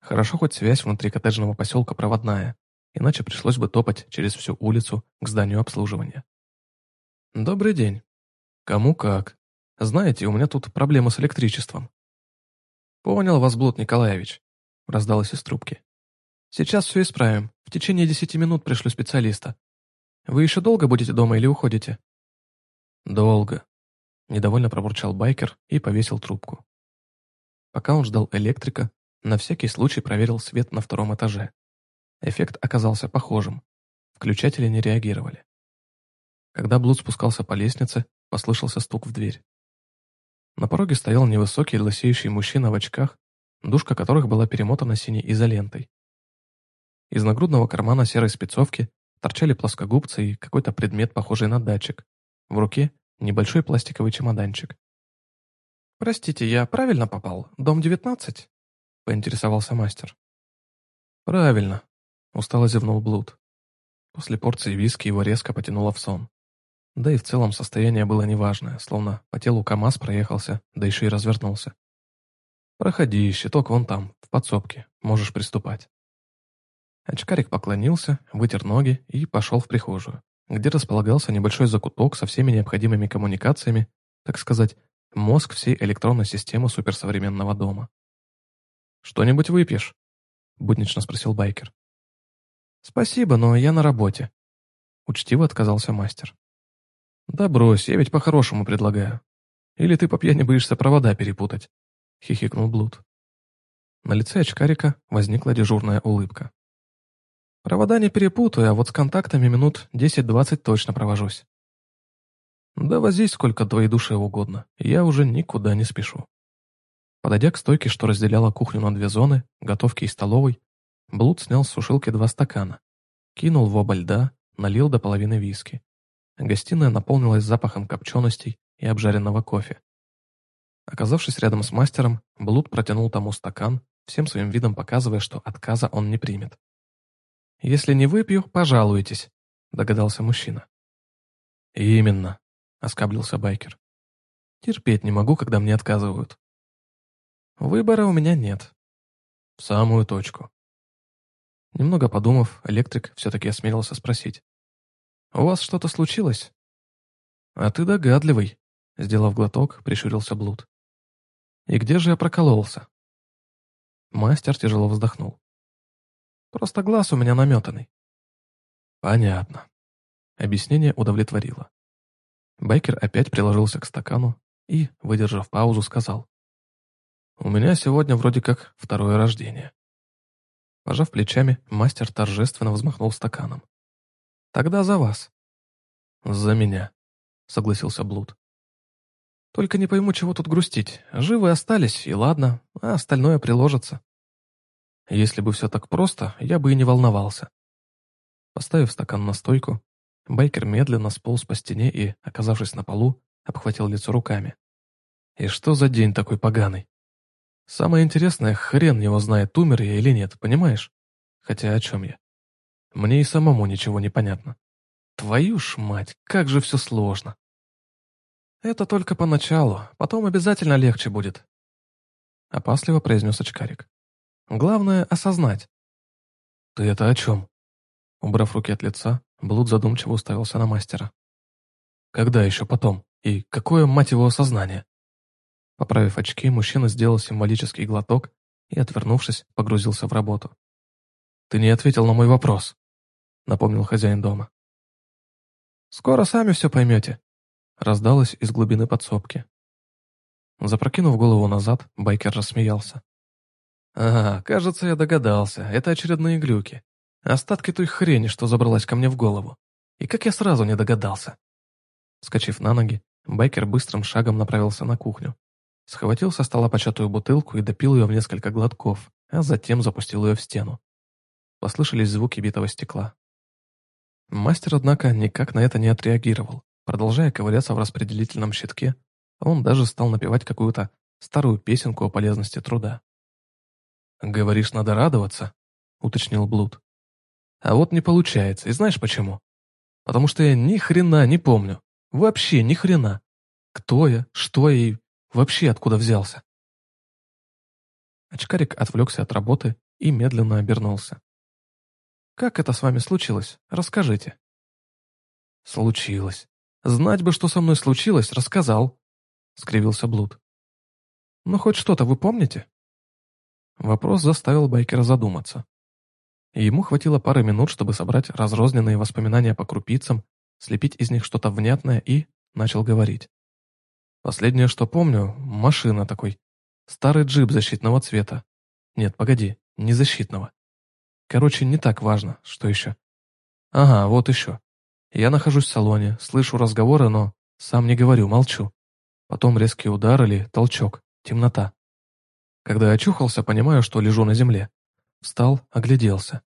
Хорошо хоть связь внутри коттеджного поселка проводная, иначе пришлось бы топать через всю улицу к зданию обслуживания. «Добрый день. Кому как. Знаете, у меня тут проблема с электричеством». «Понял вас, Блуд Николаевич», — раздалось из трубки. Сейчас все исправим. В течение десяти минут пришлю специалиста. Вы еще долго будете дома или уходите? Долго. Недовольно пробурчал байкер и повесил трубку. Пока он ждал электрика, на всякий случай проверил свет на втором этаже. Эффект оказался похожим. Включатели не реагировали. Когда Блуд спускался по лестнице, послышался стук в дверь. На пороге стоял невысокий лысеющий мужчина в очках, дужка которых была перемотана синей изолентой. Из нагрудного кармана серой спецовки торчали плоскогубцы и какой-то предмет, похожий на датчик. В руке небольшой пластиковый чемоданчик. «Простите, я правильно попал? Дом 19?» — поинтересовался мастер. «Правильно», — устало зевнул Блуд. После порции виски его резко потянуло в сон. Да и в целом состояние было неважное, словно по телу КамАЗ проехался, да еще и развернулся. «Проходи, щиток вон там, в подсобке, можешь приступать». Очкарик поклонился, вытер ноги и пошел в прихожую, где располагался небольшой закуток со всеми необходимыми коммуникациями, так сказать, мозг всей электронной системы суперсовременного дома. «Что-нибудь выпьешь?» — буднично спросил байкер. «Спасибо, но я на работе», — учтиво отказался мастер. «Да брось, я ведь по-хорошему предлагаю. Или ты по пьяни боишься провода перепутать?» — хихикнул Блуд. На лице очкарика возникла дежурная улыбка. Провода не перепутаю, а вот с контактами минут 10-20 точно провожусь. Да возись сколько твоей душе угодно, я уже никуда не спешу. Подойдя к стойке, что разделяла кухню на две зоны, готовки и столовой, Блуд снял с сушилки два стакана, кинул в оба льда, налил до половины виски. Гостиная наполнилась запахом копченостей и обжаренного кофе. Оказавшись рядом с мастером, Блуд протянул тому стакан, всем своим видом показывая, что отказа он не примет. «Если не выпью, пожалуйтесь», — догадался мужчина. «Именно», — оскаблился байкер. «Терпеть не могу, когда мне отказывают». «Выбора у меня нет». «В самую точку». Немного подумав, электрик все-таки осмелился спросить. «У вас что-то случилось?» «А ты догадливый», — сделав глоток, прищурился Блуд. «И где же я прокололся?» Мастер тяжело вздохнул. Просто глаз у меня наметанный». «Понятно». Объяснение удовлетворило. Байкер опять приложился к стакану и, выдержав паузу, сказал. «У меня сегодня вроде как второе рождение». Пожав плечами, мастер торжественно взмахнул стаканом. «Тогда за вас». «За меня», — согласился Блуд. «Только не пойму, чего тут грустить. Живы остались, и ладно, а остальное приложится». Если бы все так просто, я бы и не волновался. Поставив стакан на стойку, байкер медленно сполз по стене и, оказавшись на полу, обхватил лицо руками. И что за день такой поганый? Самое интересное, хрен его знает, умер я или нет, понимаешь? Хотя о чем я? Мне и самому ничего не понятно. Твою ж мать, как же все сложно. Это только поначалу, потом обязательно легче будет. Опасливо произнес очкарик. Главное — осознать. Ты это о чем? Убрав руки от лица, Блуд задумчиво уставился на мастера. Когда еще потом? И какое, мать его, осознание? Поправив очки, мужчина сделал символический глоток и, отвернувшись, погрузился в работу. «Ты не ответил на мой вопрос», — напомнил хозяин дома. «Скоро сами все поймете», — раздалось из глубины подсобки. Запрокинув голову назад, байкер рассмеялся. «Ага, кажется, я догадался. Это очередные глюки. Остатки той хрени, что забралась ко мне в голову. И как я сразу не догадался». Скочив на ноги, байкер быстрым шагом направился на кухню. Схватил со стола початую бутылку и допил ее в несколько глотков, а затем запустил ее в стену. Послышались звуки битого стекла. Мастер, однако, никак на это не отреагировал. Продолжая ковыряться в распределительном щитке, он даже стал напевать какую-то старую песенку о полезности труда. «Говоришь, надо радоваться?» — уточнил Блуд. «А вот не получается, и знаешь почему? Потому что я ни хрена не помню. Вообще ни хрена. Кто я, что я и Вообще откуда взялся? Очкарик отвлекся от работы и медленно обернулся. «Как это с вами случилось? Расскажите». «Случилось. Знать бы, что со мной случилось, рассказал», — скривился Блуд. «Ну, хоть что-то вы помните?» Вопрос заставил байкера задуматься. Ему хватило пары минут, чтобы собрать разрозненные воспоминания по крупицам, слепить из них что-то внятное и начал говорить. Последнее, что помню, машина такой. Старый джип защитного цвета. Нет, погоди, не защитного. Короче, не так важно, что еще. Ага, вот еще. Я нахожусь в салоне, слышу разговоры, но сам не говорю, молчу. Потом резкий удар или толчок, темнота. Когда очухался, понимаю, что лежу на земле. Встал, огляделся.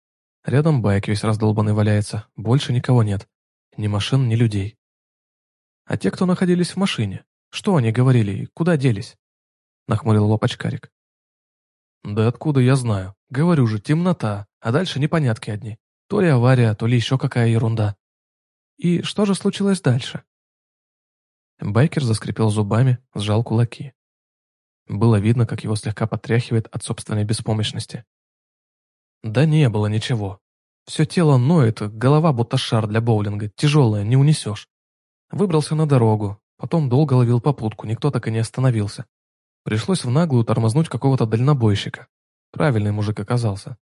Рядом байк весь раздолбанный валяется, больше никого нет. Ни машин, ни людей. А те, кто находились в машине, что они говорили и куда делись?» Нахмурил лоб очкарик. «Да откуда я знаю? Говорю же, темнота, а дальше непонятки одни. То ли авария, то ли еще какая ерунда». «И что же случилось дальше?» Байкер заскрипел зубами, сжал кулаки. Было видно, как его слегка потряхивает от собственной беспомощности. Да не было ничего. Все тело ноет, голова будто шар для боулинга, тяжелая, не унесешь. Выбрался на дорогу, Потом долго ловил попутку, никто так и не остановился. Пришлось в наглую тормознуть какого-то дальнобойщика. Правильный мужик оказался.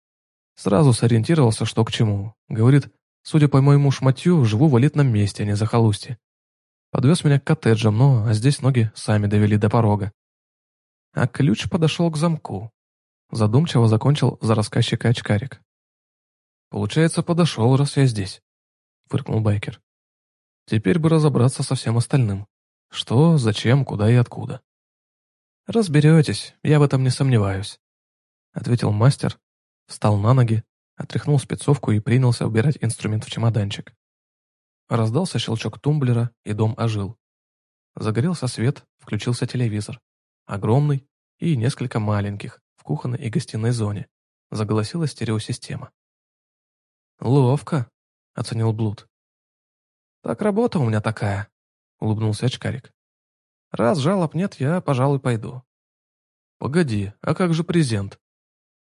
Сразу сориентировался, что к чему. Говорит, судя по моему шматью, живу в элитном месте, а не за захолустье. Подвез меня к коттеджам, но а здесь ноги сами довели до порога. А ключ подошел к замку. Задумчиво закончил за рассказчика очкарик. «Получается, подошел, раз я здесь», — фыркнул байкер. «Теперь бы разобраться со всем остальным». Что, зачем, куда и откуда. «Разберетесь, я в этом не сомневаюсь», — ответил мастер, встал на ноги, отряхнул спецовку и принялся убирать инструмент в чемоданчик. Раздался щелчок тумблера, и дом ожил. Загорелся свет, включился телевизор. Огромный и несколько маленьких в кухонной и гостиной зоне. Заголосила стереосистема. «Ловко», — оценил Блуд. «Так работа у меня такая», — улыбнулся очкарик. «Раз жалоб нет, я, пожалуй, пойду». «Погоди, а как же презент?»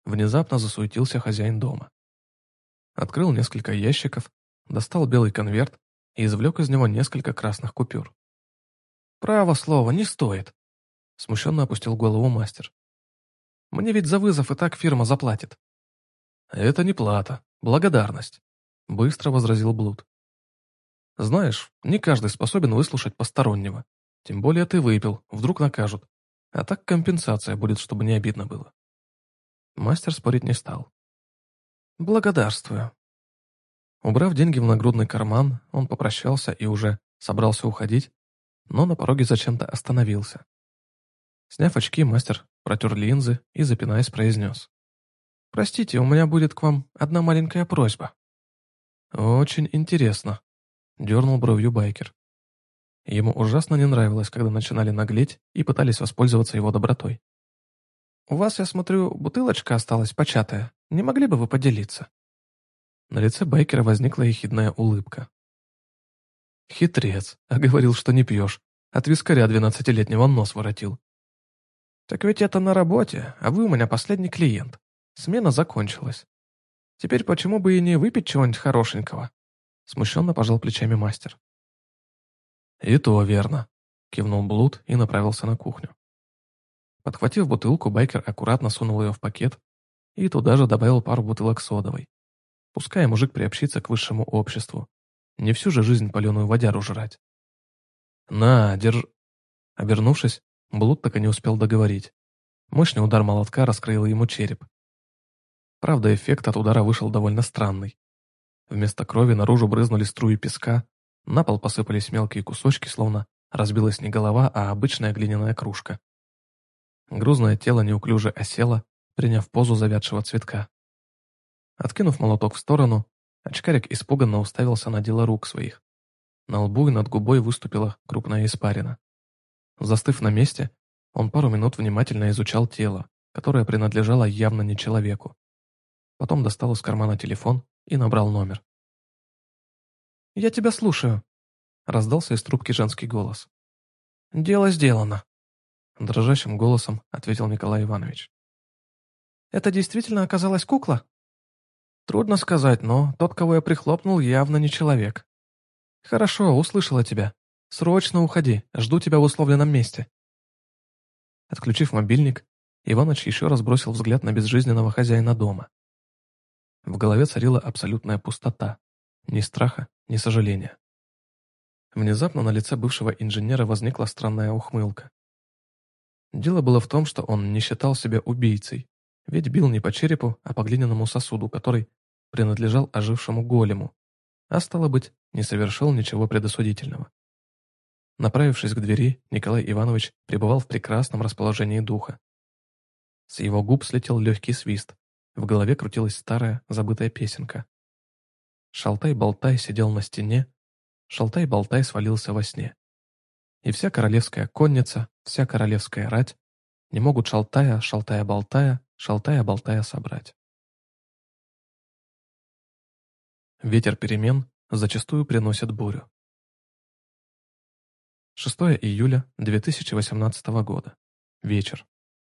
Внезапно засуетился хозяин дома. Открыл несколько ящиков, достал белый конверт и извлек из него несколько красных купюр. «Право слово, не стоит», — смущенно опустил голову мастер. «Мне ведь за вызов и так фирма заплатит». «Это не плата, благодарность», — быстро возразил Блуд. Знаешь, не каждый способен выслушать постороннего. Тем более ты выпил, вдруг накажут. А так компенсация будет, чтобы не обидно было. Мастер спорить не стал. Благодарствую. Убрав деньги в нагрудный карман, он попрощался и уже собрался уходить, но на пороге зачем-то остановился. Сняв очки, мастер протер линзы и, запинаясь, произнес. «Простите, у меня будет к вам одна маленькая просьба». «Очень интересно», Дернул бровью байкер. Ему ужасно не нравилось, когда начинали наглеть и пытались воспользоваться его добротой. у вас, я смотрю, бутылочка осталась початая. Не могли бы вы поделиться?» На лице Бейкера возникла ехидная улыбка. «Хитрец, а говорил, что не пьешь. От вискаря двенадцатилетнего нос воротил». «Так ведь это на работе, а вы у меня последний клиент. Смена закончилась. Теперь почему бы и не выпить чего-нибудь хорошенького?» Смущенно пожал плечами мастер. «И то верно», — кивнул Блуд и направился на кухню. Подхватив бутылку, байкер аккуратно сунул ее в пакет и туда же добавил пару бутылок содовой. Пускай мужик приобщится к высшему обществу. Не всю же жизнь паленую водяру жрать. «На, держ...» Обернувшись, Блуд так и не успел договорить. Мощный удар молотка раскрыл ему череп. Правда, эффект от удара вышел довольно странный. Вместо крови наружу брызнули струи песка, на пол посыпались мелкие кусочки, словно разбилась не голова, а обычная глиняная кружка. Грузное тело неуклюже осело, приняв позу завядшего цветка. Откинув молоток в сторону, очкарик испуганно уставился на дело рук своих. На лбу и над губой выступила крупная испарина. Застыв на месте, он пару минут внимательно изучал тело, которое принадлежало явно не человеку. Потом достал из кармана телефон и набрал номер. «Я тебя слушаю», — раздался из трубки женский голос. «Дело сделано», Дрожащим голосом ответил Николай Иванович. «Это действительно оказалась кукла?» «Трудно сказать, но тот, кого я прихлопнул, явно не человек». «Хорошо, услышала тебя. Срочно уходи, жду тебя в условленном месте». Отключив мобильник, Иваныч еще раз бросил взгляд на безжизненного хозяина дома. В голове царила абсолютная пустота. Ни страха, ни сожаления. Внезапно на лице бывшего инженера возникла странная ухмылка. Дело было в том, что он не считал себя убийцей, ведь бил не по черепу, а по глиняному сосуду, который принадлежал ожившему голему, а стало быть, не совершил ничего предосудительного. Направившись к двери, Николай Иванович пребывал в прекрасном расположении духа. С его губ слетел легкий свист, в голове крутилась старая, забытая песенка. Шалтай-болтай сидел на стене, Шалтай-болтай свалился во сне и вся королевская конница, вся королевская рать не могут шалтая, шалтая-болтая, шалтая-болтая собрать. Ветер перемен зачастую приносит бурю. 6 июля 2018 года. Вечер.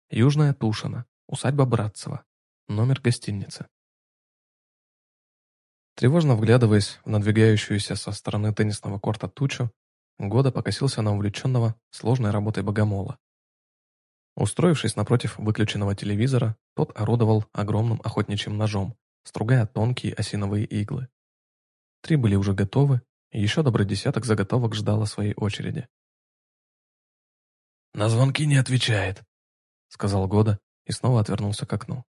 Южная Тушина. Усадьба Братцева. Номер гостиницы. Тревожно вглядываясь в надвигающуюся со стороны теннисного корта тучу, Года покосился на увлеченного сложной работой богомола. Устроившись напротив выключенного телевизора, тот орудовал огромным охотничьим ножом, стругая тонкие осиновые иглы. Три были уже готовы, и еще добрый десяток заготовок ждало своей очереди. «На звонки не отвечает», — сказал Года и снова отвернулся к окну.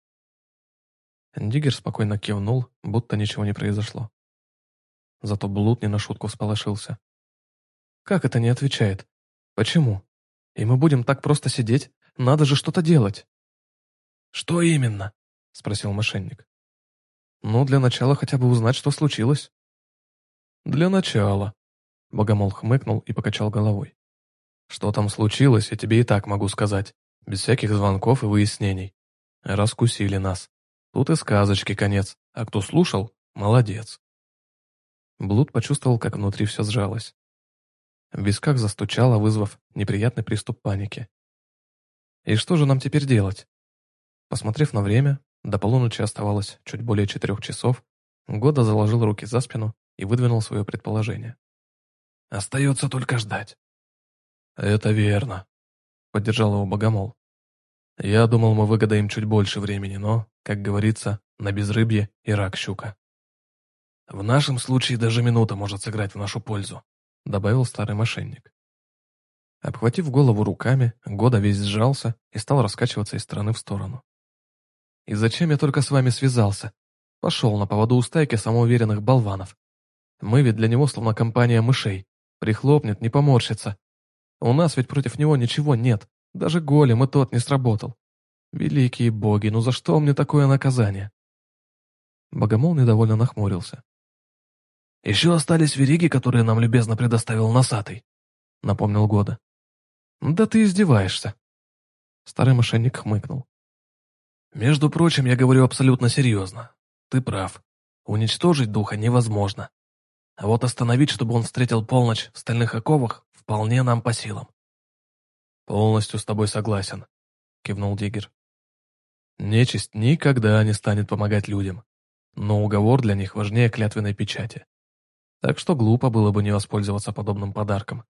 Диггер спокойно кивнул, будто ничего не произошло. Зато Блуд не на шутку всполошился. Как это не отвечает? Почему? И мы будем так просто сидеть? Надо же что-то делать. Что именно? Спросил мошенник. Ну, для начала хотя бы узнать, что случилось. Для начала. Богомол хмыкнул и покачал головой. Что там случилось, я тебе и так могу сказать. Без всяких звонков и выяснений. Раскусили нас. Тут и сказочки конец. А кто слушал, молодец. Блуд почувствовал, как внутри все сжалось. В висках застучало, вызвав неприятный приступ паники. «И что же нам теперь делать?» Посмотрев на время, до полуночи оставалось чуть более четырех часов, Года заложил руки за спину и выдвинул свое предположение. «Остается только ждать». «Это верно», — поддержал его Богомол. «Я думал, мы выгадаем чуть больше времени, но, как говорится, на безрыбье и рак щука». «В нашем случае даже минута может сыграть в нашу пользу», добавил старый мошенник. Обхватив голову руками, Года весь сжался и стал раскачиваться из стороны в сторону. «И зачем я только с вами связался? Пошел на поводу у стайки самоуверенных болванов. Мы ведь для него словно компания мышей. Прихлопнет, не поморщится. У нас ведь против него ничего нет. Даже голем и тот не сработал. Великие боги, ну за что мне такое наказание?» Богомол недовольно нахмурился. «Еще остались вериги, которые нам любезно предоставил носатый», — напомнил Года. «Да ты издеваешься». Старый мошенник хмыкнул. Между прочим, я говорю абсолютно серьезно. Ты прав. Уничтожить духа невозможно. А вот остановить, чтобы он встретил полночь в стальных оковах, вполне нам по силам. Полностью с тобой согласен, кивнул Диггер. Нечисть никогда не станет помогать людям, но уговор для них важнее клятвенной печати. Так что глупо было бы не воспользоваться подобным подарком.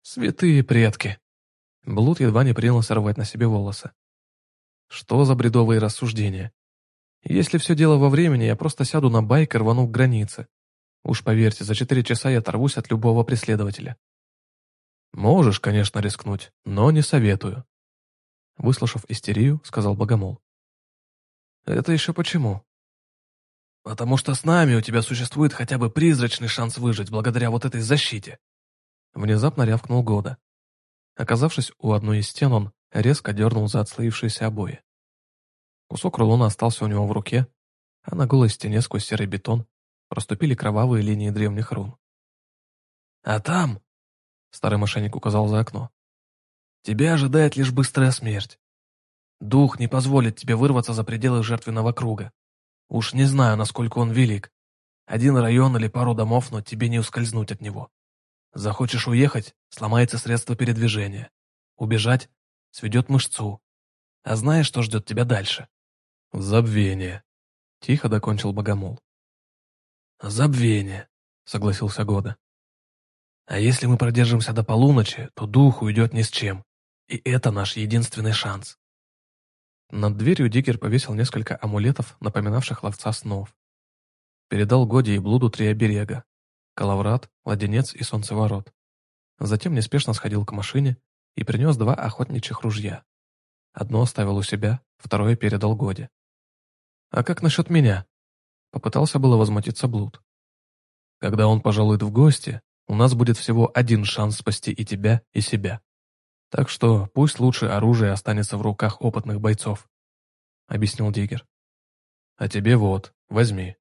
Святые предки! Блуд едва не принялся рвать на себе волосы. Что за бредовые рассуждения? Если все дело во времени, я просто сяду на байк и рвану к границе. Уж поверьте, за четыре часа я оторвусь от любого преследователя. Можешь, конечно, рискнуть, но не советую. Выслушав истерию, сказал Богомол. Это еще почему? Потому что с нами у тебя существует хотя бы призрачный шанс выжить благодаря вот этой защите. Внезапно рявкнул Года. Оказавшись у одной из стен, он резко дернул за отслоившиеся обои. Кусок рулона остался у него в руке, а на голой стене сквозь серый бетон проступили кровавые линии древних рун. «А там...» — старый мошенник указал за окно. «Тебя ожидает лишь быстрая смерть. Дух не позволит тебе вырваться за пределы жертвенного круга. Уж не знаю, насколько он велик. Один район или пару домов, но тебе не ускользнуть от него. Захочешь уехать — сломается средство передвижения. Убежать — сведет мышцу. А знаешь, что ждет тебя дальше? Забвение. Тихо докончил Богомол. Забвение, согласился Года. А если мы продержимся до полуночи, то дух уйдет ни с чем. И это наш единственный шанс. Над дверью Диггер повесил несколько амулетов, напоминавших ловца снов. Передал Годе и Блуду три оберега — Калаврат, Ладенец и Солнцеворот. Затем неспешно сходил к машине и принес два охотничьих ружья. Одно оставил у себя, второе передал Годе. «А как насчет меня?» Попытался было возмутиться Блуд. «Когда он пожалует в гости, у нас будет всего один шанс спасти и тебя, и себя. Так что пусть лучше оружие останется в руках опытных бойцов», — объяснил Диггер. «А тебе вот, возьми».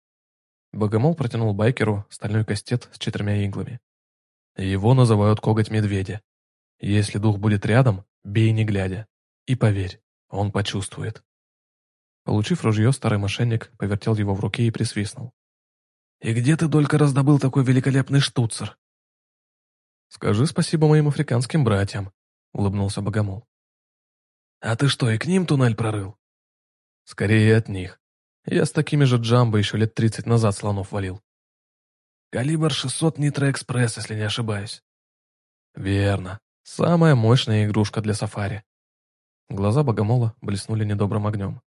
Богомол протянул байкеру стальной кастет с четырьмя иглами. Его называют коготь медведя. Если дух будет рядом, бей не глядя. И поверь, он почувствует. Получив ружье, старый мошенник повертел его в руке и присвистнул. «И где ты только раздобыл такой великолепный штуцер?» «Скажи спасибо моим африканским братьям», — улыбнулся Богомол. «А ты что, и к ним туннель прорыл?» «Скорее от них. Я с такими же джамбо еще лет тридцать назад слонов валил». «Калибр 600 Нитро-экспресс, если не ошибаюсь». «Верно. Самая мощная игрушка для сафари». Глаза Богомола блеснули недобрым огнем.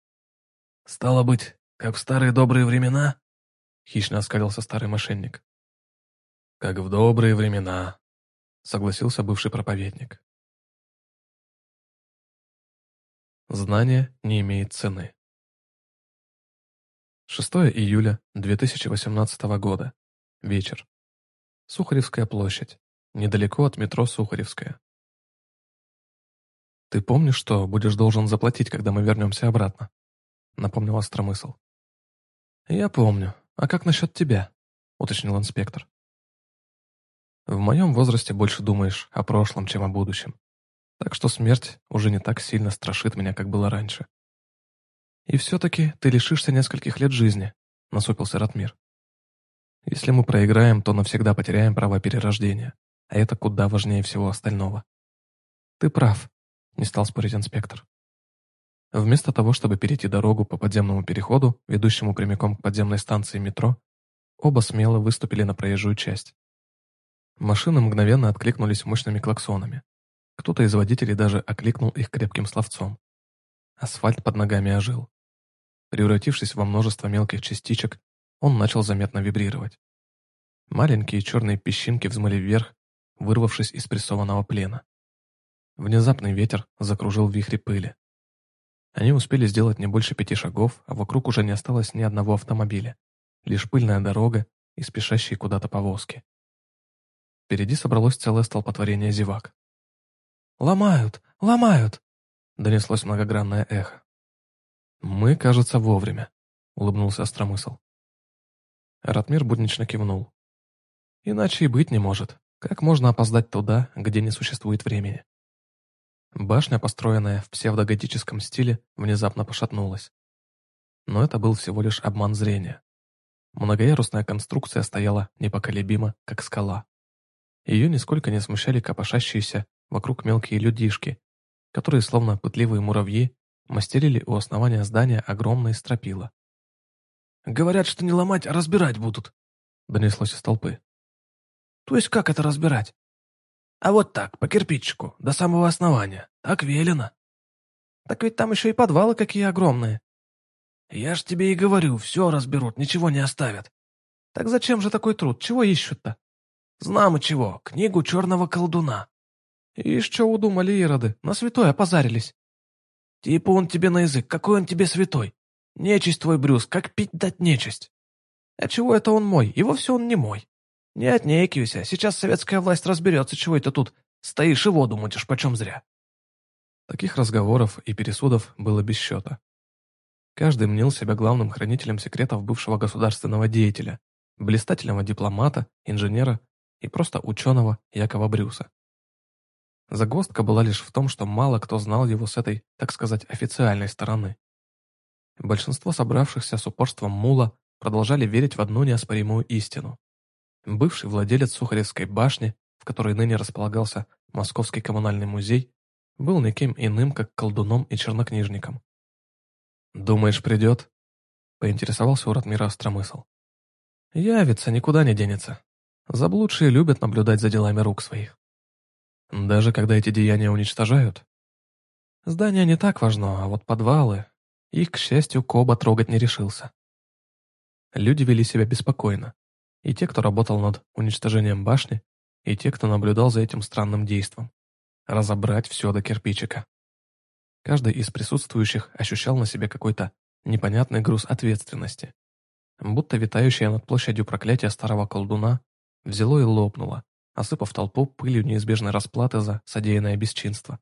«Стало быть, как в старые добрые времена?» Хищно оскалился старый мошенник. «Как в добрые времена», — согласился бывший проповедник. Знание не имеет цены. 6 июля 2018 года. Вечер. Сухаревская площадь. Недалеко от метро Сухаревская. «Ты помнишь, что будешь должен заплатить, когда мы вернемся обратно?» — напомнил Остромысл. «Я помню. А как насчет тебя?» — уточнил инспектор. «В моем возрасте больше думаешь о прошлом, чем о будущем. Так что смерть уже не так сильно страшит меня, как было раньше». «И все-таки ты лишишься нескольких лет жизни», — насупился Ратмир. «Если мы проиграем, то навсегда потеряем право перерождения, а это куда важнее всего остального». «Ты прав», не стал спорить инспектор. Вместо того, чтобы перейти дорогу по подземному переходу, ведущему прямиком к подземной станции метро, оба смело выступили на проезжую часть. Машины мгновенно откликнулись мощными клаксонами. Кто-то из водителей даже окликнул их крепким словцом. Асфальт под ногами ожил. Превратившись во множество мелких частичек, он начал заметно вибрировать. Маленькие черные песчинки взмыли вверх, вырвавшись из прессованного плена. Внезапный ветер закружил вихри пыли. Они успели сделать не больше пяти шагов, а вокруг уже не осталось ни одного автомобиля. Лишь пыльная дорога и спешащие куда-то повозки. Впереди собралось целое столпотворение зевак. «Ломают! Ломают!» — донеслось многогранное эхо. «Мы, кажется, вовремя», — улыбнулся Остромысл. Ратмир буднично кивнул. «Иначе и быть не может. Как можно опоздать туда, где не существует времени?» Башня, построенная в псевдоготическом стиле, внезапно пошатнулась. Но это был всего лишь обман зрения. Многоярусная конструкция стояла непоколебимо, как скала. Ее нисколько не смущали копошащиеся вокруг мелкие людишки, которые, словно пытливые муравьи, мастерили у основания здания огромные стропила. «Говорят, что не ломать, а разбирать будут», — донеслось из толпы. «То есть как это разбирать?» «А вот так, по кирпичику, до самого основания. Так велено». «Так ведь там еще и подвалы какие огромные». «Я ж тебе и говорю, все разберут, ничего не оставят». «Так зачем же такой труд? Чего ищут-то?» «Знамо чего, книгу черного колдуна». «И что удумали ироды? На святое позарились». «Типа он тебе на язык, какой он тебе святой? Нечисть твой, Брюс, как пить дать нечисть?» «А чего это он мой? И вовсе он не мой». «Не отнекивайся, сейчас советская власть разберется, чего это тут стоишь и воду мутишь почем зря». Таких разговоров и пересудов было без счета. Каждый мнил себя главным хранителем секретов бывшего государственного деятеля, блистательного дипломата, инженера и просто ученого Якова Брюса. Загвоздка была лишь в том, что мало кто знал его с этой, так сказать, официальной стороны. Большинство собравшихся с упорством мула продолжали верить в одну неоспоримую истину. Бывший владелец Сухаревской башни, в которой ныне располагался Московский коммунальный музей, был никем иным, как колдуном и чернокнижником. «Думаешь, придет?» — поинтересовался у Ратмира Остромысл. «Явится, никуда не денется. Заблудшие любят наблюдать за делами рук своих. Даже когда эти деяния уничтожают. Здания не так важно, а вот подвалы. Их, к счастью, Коба трогать не решился. Люди вели себя беспокойно. И те, кто работал над уничтожением башни, и те, кто наблюдал за этим странным действом. Разобрать все до кирпичика. Каждый из присутствующих ощущал на себе какой-то непонятный груз ответственности. Будто витающее над площадью проклятие старого колдуна взяло и лопнуло, осыпав толпу пылью неизбежной расплаты за содеянное бесчинство.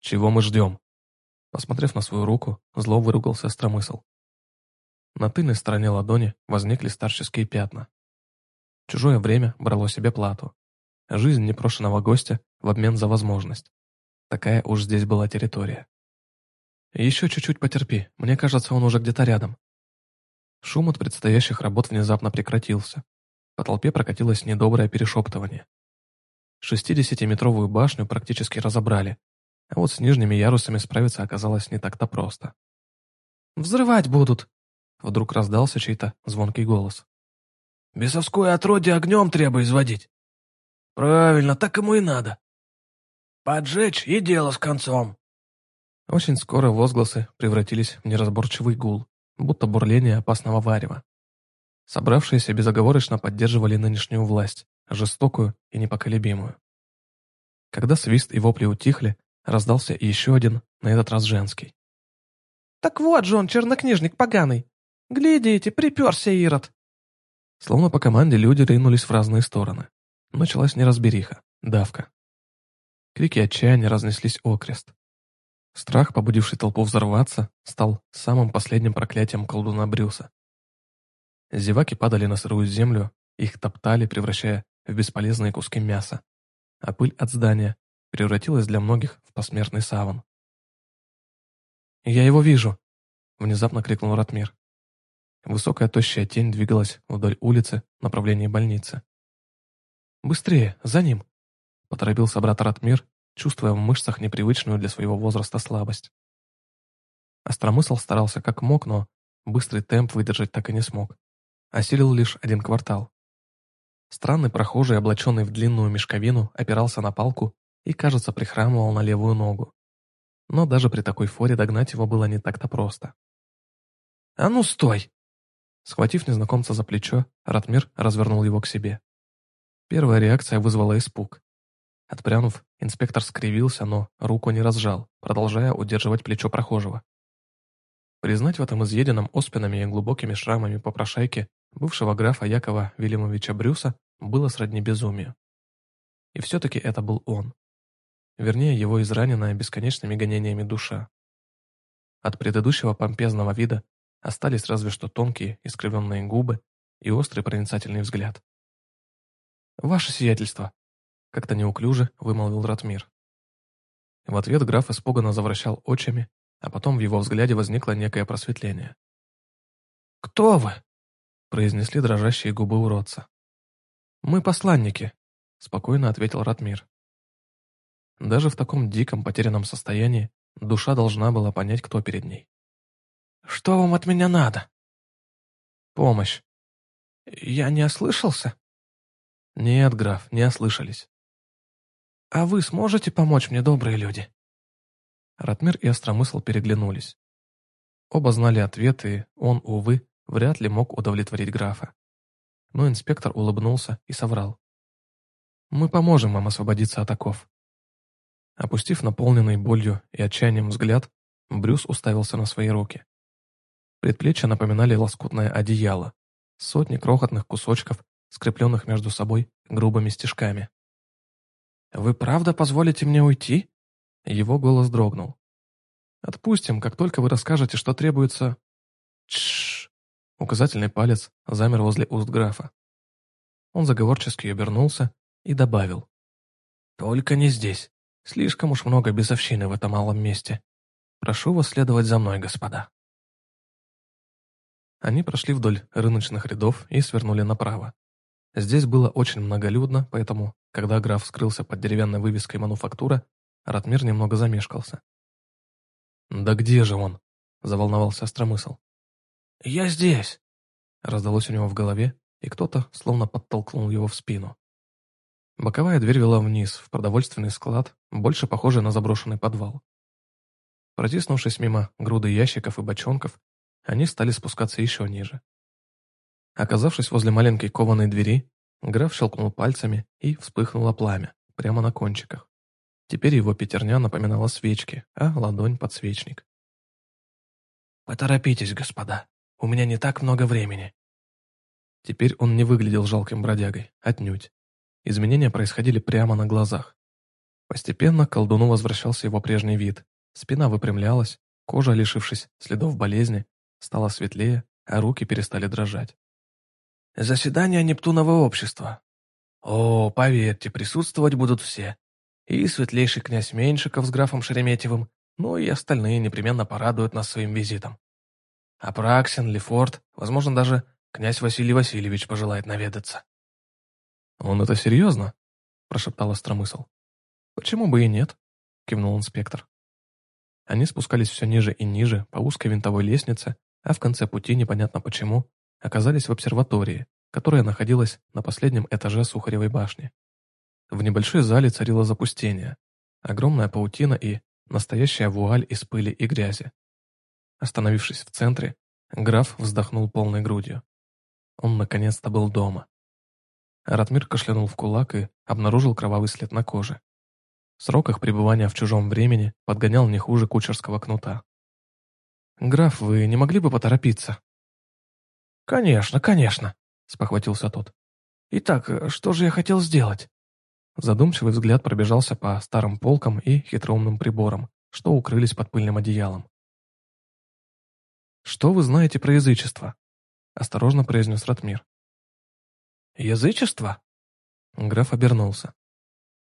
«Чего мы ждем?» Посмотрев на свою руку, зло выругался Стромысл. На тыльной стороне ладони возникли старческие пятна. Чужое время брало себе плату. Жизнь непрошенного гостя в обмен за возможность. Такая уж здесь была территория. Еще чуть-чуть потерпи, мне кажется, он уже где-то рядом. Шум от предстоящих работ внезапно прекратился. По толпе прокатилось недоброе перешептывание. Шестидесятиметровую башню практически разобрали, а вот с нижними ярусами справиться оказалось не так-то просто. «Взрывать будут!» Вдруг раздался чей-то звонкий голос. «Бесовское отродье огнем треба изводить!» «Правильно, так ему и надо!» «Поджечь и дело с концом!» Очень скоро возгласы превратились в неразборчивый гул, будто бурление опасного варева. Собравшиеся безоговорочно поддерживали нынешнюю власть, жестокую и непоколебимую. Когда свист и вопли утихли, раздался еще один, на этот раз женский. «Так вот же он, чернокнижник поганый! Глядите, приперся Ирод!» Словно по команде люди ринулись в разные стороны. Началась неразбериха, давка. Крики отчаяния разнеслись окрест. Страх, побудивший толпу взорваться, стал самым последним проклятием колдуна Брюса. Зеваки падали на сырую землю, их топтали, превращая в бесполезные куски мяса, а пыль от здания превратилась для многих в посмертный саван. «Я его вижу!» — внезапно крикнул Ратмир. Высокая тощая тень двигалась вдоль улицы в направлении больницы. «Быстрее, за ним!» — поторопился брат Ратмир, чувствуя в мышцах непривычную для своего возраста слабость. Остромысл старался как мог, но быстрый темп выдержать так и не смог осилил лишь один квартал. Странный прохожий, облаченный в длинную мешковину, опирался на палку и, кажется, прихрамывал на левую ногу. Но даже при такой форе догнать его было не так-то просто. «А ну, стой!» Схватив незнакомца за плечо, Ратмир развернул его к себе. Первая реакция вызвала испуг. Отпрянув, инспектор скривился, но руку не разжал, продолжая удерживать плечо прохожего. Признать в этом изъеденном оспинами и глубокими шрамами попрошайке бывшего графа Якова Вильямовича Брюса было сродни безумию. И все-таки это был он. Вернее, его израненная бесконечными гонениями душа. От предыдущего помпезного вида остались разве что тонкие, искривленные губы и острый проницательный взгляд. «Ваше сиятельство!» — как-то неуклюже вымолвил Ратмир. В ответ граф испуганно завращал очами, а потом в его взгляде возникло некое просветление. «Кто вы?» — произнесли дрожащие губы уродца. «Мы посланники», — спокойно ответил Ратмир. Даже в таком диком потерянном состоянии душа должна была понять, кто перед ней. «Что вам от меня надо?» «Помощь». «Я не ослышался?» «Нет, граф, не ослышались». «А вы сможете помочь мне, добрые люди?» Ратмир и Остромысл переглянулись. Оба знали ответ, и он, увы, вряд ли мог удовлетворить графа. Но инспектор улыбнулся и соврал. «Мы поможем вам освободиться от оков». Опустив наполненный болью и отчаянием взгляд, Брюс уставился на свои руки. Предплечья напоминали лоскутное одеяло, сотни крохотных кусочков, скрепленных между собой грубыми стежками. «Вы правда позволите мне уйти?» Его голос дрогнул. «Отпустим, как только вы расскажете, что требуется...» Тш. Указательный палец замер возле уст графа. Он заговорчески обернулся и добавил. «Только не здесь. Слишком уж много бесовщины в этом малом месте. Прошу вас следовать за мной, господа». Они прошли вдоль рыночных рядов и свернули направо. Здесь было очень многолюдно, поэтому, когда граф скрылся под деревянной вывеской «Мануфактура», Ратмир немного замешкался. «Да где же он?» – заволновался Остромысл. «Я здесь!» – раздалось у него в голове, и кто-то словно подтолкнул его в спину. Боковая дверь вела вниз, в продовольственный склад, больше похожий на заброшенный подвал. Протиснувшись мимо груды ящиков и бочонков, они стали спускаться еще ниже. Оказавшись возле маленькой кованой двери, граф щелкнул пальцами и вспыхнуло пламя, прямо на кончиках. Теперь его пятерня напоминала свечки, а ладонь — подсвечник. «Поторопитесь, господа, у меня не так много времени». Теперь он не выглядел жалким бродягой, отнюдь. Изменения происходили прямо на глазах. Постепенно к колдуну возвращался его прежний вид. Спина выпрямлялась, кожа, лишившись следов болезни, стала светлее, а руки перестали дрожать. «Заседание Нептунового общества. О, поверьте, присутствовать будут все. И светлейший князь Меньшиков с графом Шереметьевым, ну и остальные непременно порадуют нас своим визитом. Апраксин, Лефорт, возможно, даже князь Василий Васильевич пожелает наведаться. «Он это серьезно?» – прошептал Остромысл. «Почему бы и нет?» – кивнул инспектор. Они спускались все ниже и ниже по узкой винтовой лестнице, а в конце пути, непонятно почему, оказались в обсерватории, которая находилась на последнем этаже Сухаревой башни. В небольшой зале царило запустение, огромная паутина и настоящая вуаль из пыли и грязи. Остановившись в центре, граф вздохнул полной грудью. Он наконец-то был дома. Ратмир кашлянул в кулак и обнаружил кровавый след на коже. Срок их пребывания в чужом времени подгонял не хуже кучерского кнута. «Граф, вы не могли бы поторопиться?» «Конечно, конечно», — спохватился тот. «Итак, что же я хотел сделать?» Задумчивый взгляд пробежался по старым полкам и хитроумным приборам, что укрылись под пыльным одеялом. «Что вы знаете про язычество?» — осторожно произнес Ратмир. «Язычество?» Граф обернулся.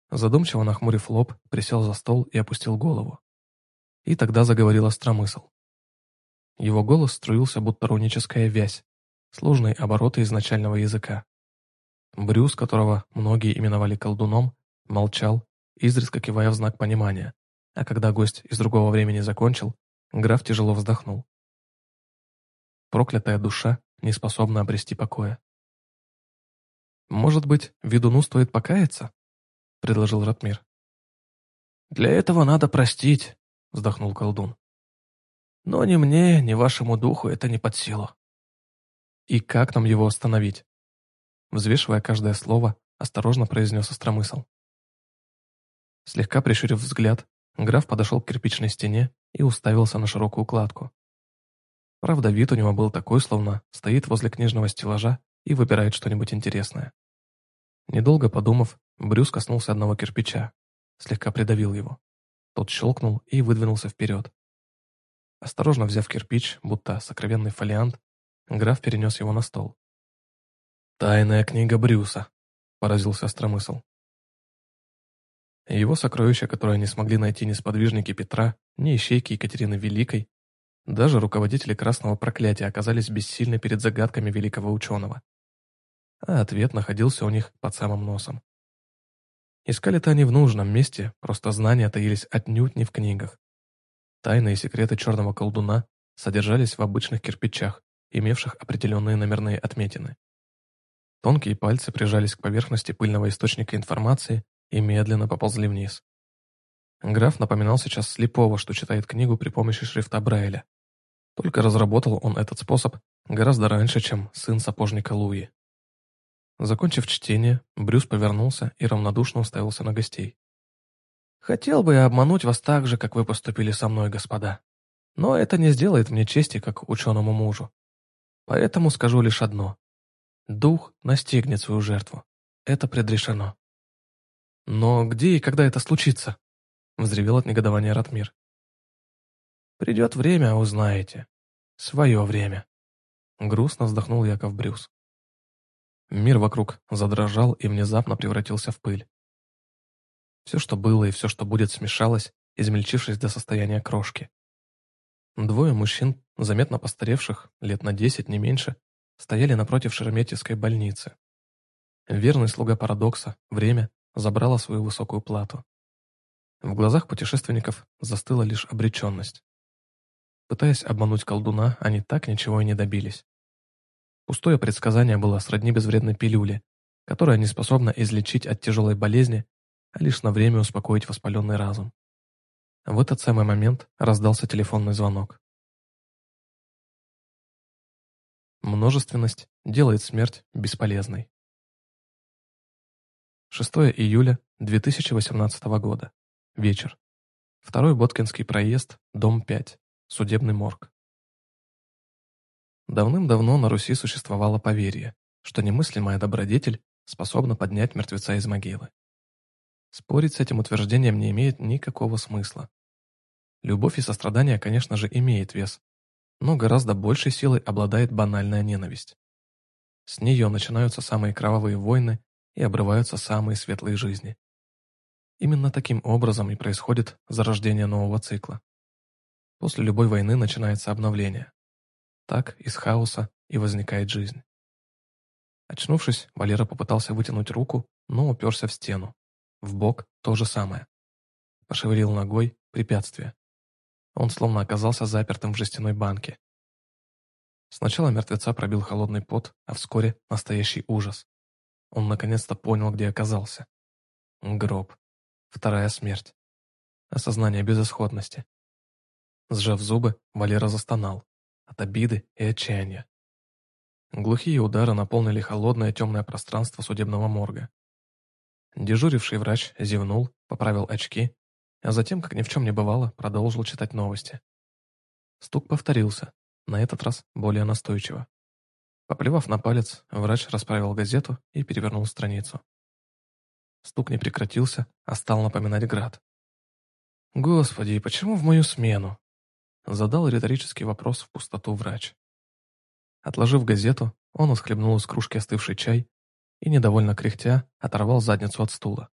Задумчиво нахмурив лоб, присел за стол и опустил голову. И тогда заговорил остромысл. Его голос струился, будто руническая вязь, сложные обороты изначального языка. Брюс, которого многие именовали колдуном, молчал, изредка кивая в знак понимания, а когда гость из другого времени закончил, граф тяжело вздохнул. Проклятая душа не способна обрести покоя. «Может быть, ведуну стоит покаяться?» — предложил Ратмир. «Для этого надо простить», — вздохнул колдун. «Но ни мне, ни вашему духу это не под силу». «И как нам его остановить?» взвешивая каждое слово, осторожно произнес остромысл. Слегка прищурив взгляд, граф подошел к кирпичной стене и уставился на широкую кладку. Правда, вид у него был такой, словно стоит возле книжного стеллажа и выбирает что-нибудь интересное. Недолго подумав, Брюс коснулся одного кирпича, слегка придавил его. Тот щелкнул и выдвинулся вперед. Осторожно взяв кирпич, будто сокровенный фолиант, граф перенес его на стол. «Тайная книга Брюса», — поразился Остромысл. Его сокровища, которые не смогли найти ни сподвижники Петра, ни ищейки Екатерины Великой, даже руководители Красного Проклятия оказались бессильны перед загадками великого ученого. А ответ находился у них под самым носом. Искали-то они в нужном месте, просто знания таились отнюдь не в книгах. Тайные секреты черного колдуна содержались в обычных кирпичах, имевших определенные номерные отметины. Тонкие пальцы прижались к поверхности пыльного источника информации и медленно поползли вниз. Граф напоминал сейчас слепого, что читает книгу при помощи шрифта Брайля. Только разработал он этот способ гораздо раньше, чем сын сапожника Луи. Закончив чтение, Брюс повернулся и равнодушно уставился на гостей. «Хотел бы я обмануть вас так же, как вы поступили со мной, господа. Но это не сделает мне чести, как ученому мужу. Поэтому скажу лишь одно. Дух настигнет свою жертву. Это предрешено». «Но где и когда это случится?» — взревел от негодования Ратмир. «Придет время, узнаете. Свое время». Грустно вздохнул Яков Брюс. Мир вокруг задрожал и внезапно превратился в пыль. Все, что было и все, что будет, смешалось, измельчившись до состояния крошки. Двое мужчин, заметно постаревших, лет на десять, не меньше, стояли напротив Шереметьевской больницы. Верный слуга парадокса, время, забрало свою высокую плату. В глазах путешественников застыла лишь обреченность. Пытаясь обмануть колдуна, они так ничего и не добились. Пустое предсказание было сродни безвредной пилюле, которая не способна излечить от тяжелой болезни, а лишь на время успокоить воспаленный разум. В этот самый момент раздался телефонный звонок. Множественность делает смерть бесполезной. 6 июля 2018 года. Вечер. Второй Боткинский проезд, дом 5, судебный морг. Давным-давно на Руси существовало поверье, что немыслимая добродетель способна поднять мертвеца из могилы. Спорить с этим утверждением не имеет никакого смысла. Любовь и сострадание, конечно же, имеет вес, но гораздо большей силой обладает банальная ненависть. С нее начинаются самые кровавые войны и обрываются самые светлые жизни. Именно таким образом и происходит зарождение нового цикла. После любой войны начинается обновление. Так из хаоса и возникает жизнь. Очнувшись, Валера попытался вытянуть руку, но уперся в стену. В бок то же самое. Пошевелил ногой препятствие. Он словно оказался запертым в жестяной банке. Сначала мертвеца пробил холодный пот, а вскоре настоящий ужас. Он наконец-то понял, где оказался. Гроб. Вторая смерть. Осознание безысходности. Сжав зубы, Валера застонал от обиды и отчаяния. Глухие удары наполнили холодное темное пространство судебного морга. Дежуривший врач зевнул, поправил очки, а затем, как ни в чем не бывало, продолжил читать новости. Стук повторился, на этот раз более настойчиво. Поплевав на палец, врач расправил газету и перевернул страницу. Стук не прекратился, а стал напоминать град. «Господи, почему в мою смену?» Задал риторический вопрос в пустоту врач. Отложив газету, он усхлебнул из кружки остывший чай и, недовольно кряхтя, оторвал задницу от стула.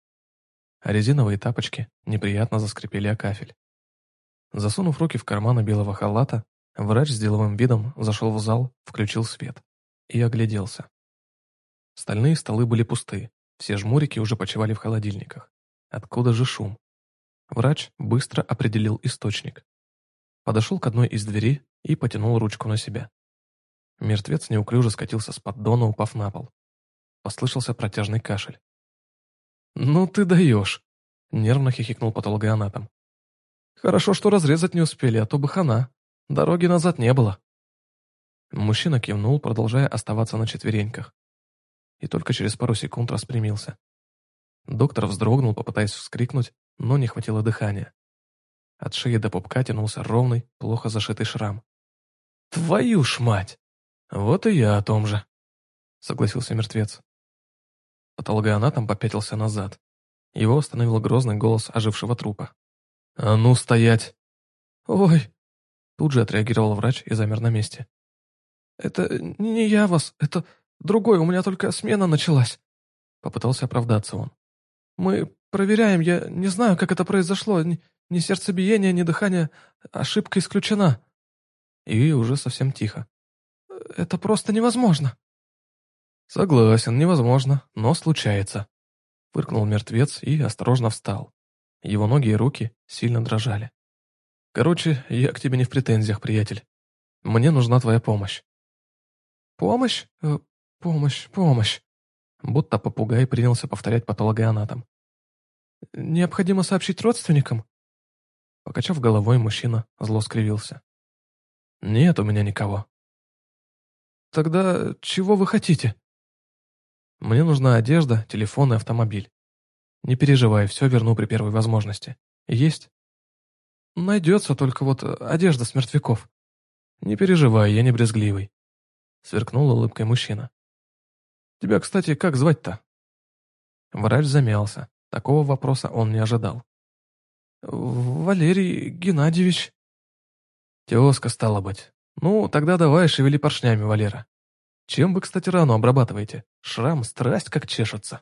Резиновые тапочки неприятно заскрипели о кафель. Засунув руки в карманы белого халата, врач с деловым видом зашел в зал, включил свет и огляделся. Стальные столы были пусты, все жмурики уже почивали в холодильниках. Откуда же шум? Врач быстро определил источник подошел к одной из дверей и потянул ручку на себя. Мертвец неуклюже скатился с поддона, упав на пол. Послышался протяжный кашель. «Ну ты даешь!» — нервно хихикнул патологоанатом. «Хорошо, что разрезать не успели, а то бы хана. Дороги назад не было». Мужчина кивнул, продолжая оставаться на четвереньках. И только через пару секунд распрямился. Доктор вздрогнул, попытаясь вскрикнуть, но не хватило дыхания. От шеи до пупка тянулся ровный, плохо зашитый шрам. «Твою ж мать! Вот и я о том же!» — согласился мертвец. Патологоанатом попятился назад. Его остановил грозный голос ожившего трупа. «А ну, стоять!» «Ой!» Тут же отреагировал врач и замер на месте. «Это не я вас, это другой, у меня только смена началась!» Попытался оправдаться он. Мы проверяем, я не знаю, как это произошло. Ни, ни сердцебиение, ни дыхание. Ошибка исключена». И уже совсем тихо. «Это просто невозможно». «Согласен, невозможно, но случается», — фыркнул мертвец и осторожно встал. Его ноги и руки сильно дрожали. «Короче, я к тебе не в претензиях, приятель. Мне нужна твоя помощь». «Помощь? Э, помощь, помощь», будто попугай принялся повторять патологоанатом. «Необходимо сообщить родственникам?» Покачав головой, мужчина зло скривился. «Нет у меня никого». «Тогда чего вы хотите?» Мне нужна одежда, телефон и автомобиль. Не переживай, все верну при первой возможности. Есть? Найдется только вот одежда с мертвяков. Не переживай, я не брезгливый. Сверкнул улыбкой мужчина. Тебя, кстати, как звать-то? Врач замялся. Такого вопроса он не ожидал. Валерий Геннадьевич. Тезка, стало быть. Ну, тогда давай шевели поршнями, Валера. Чем вы, кстати, рану обрабатываете? Шрам страсть как чешется.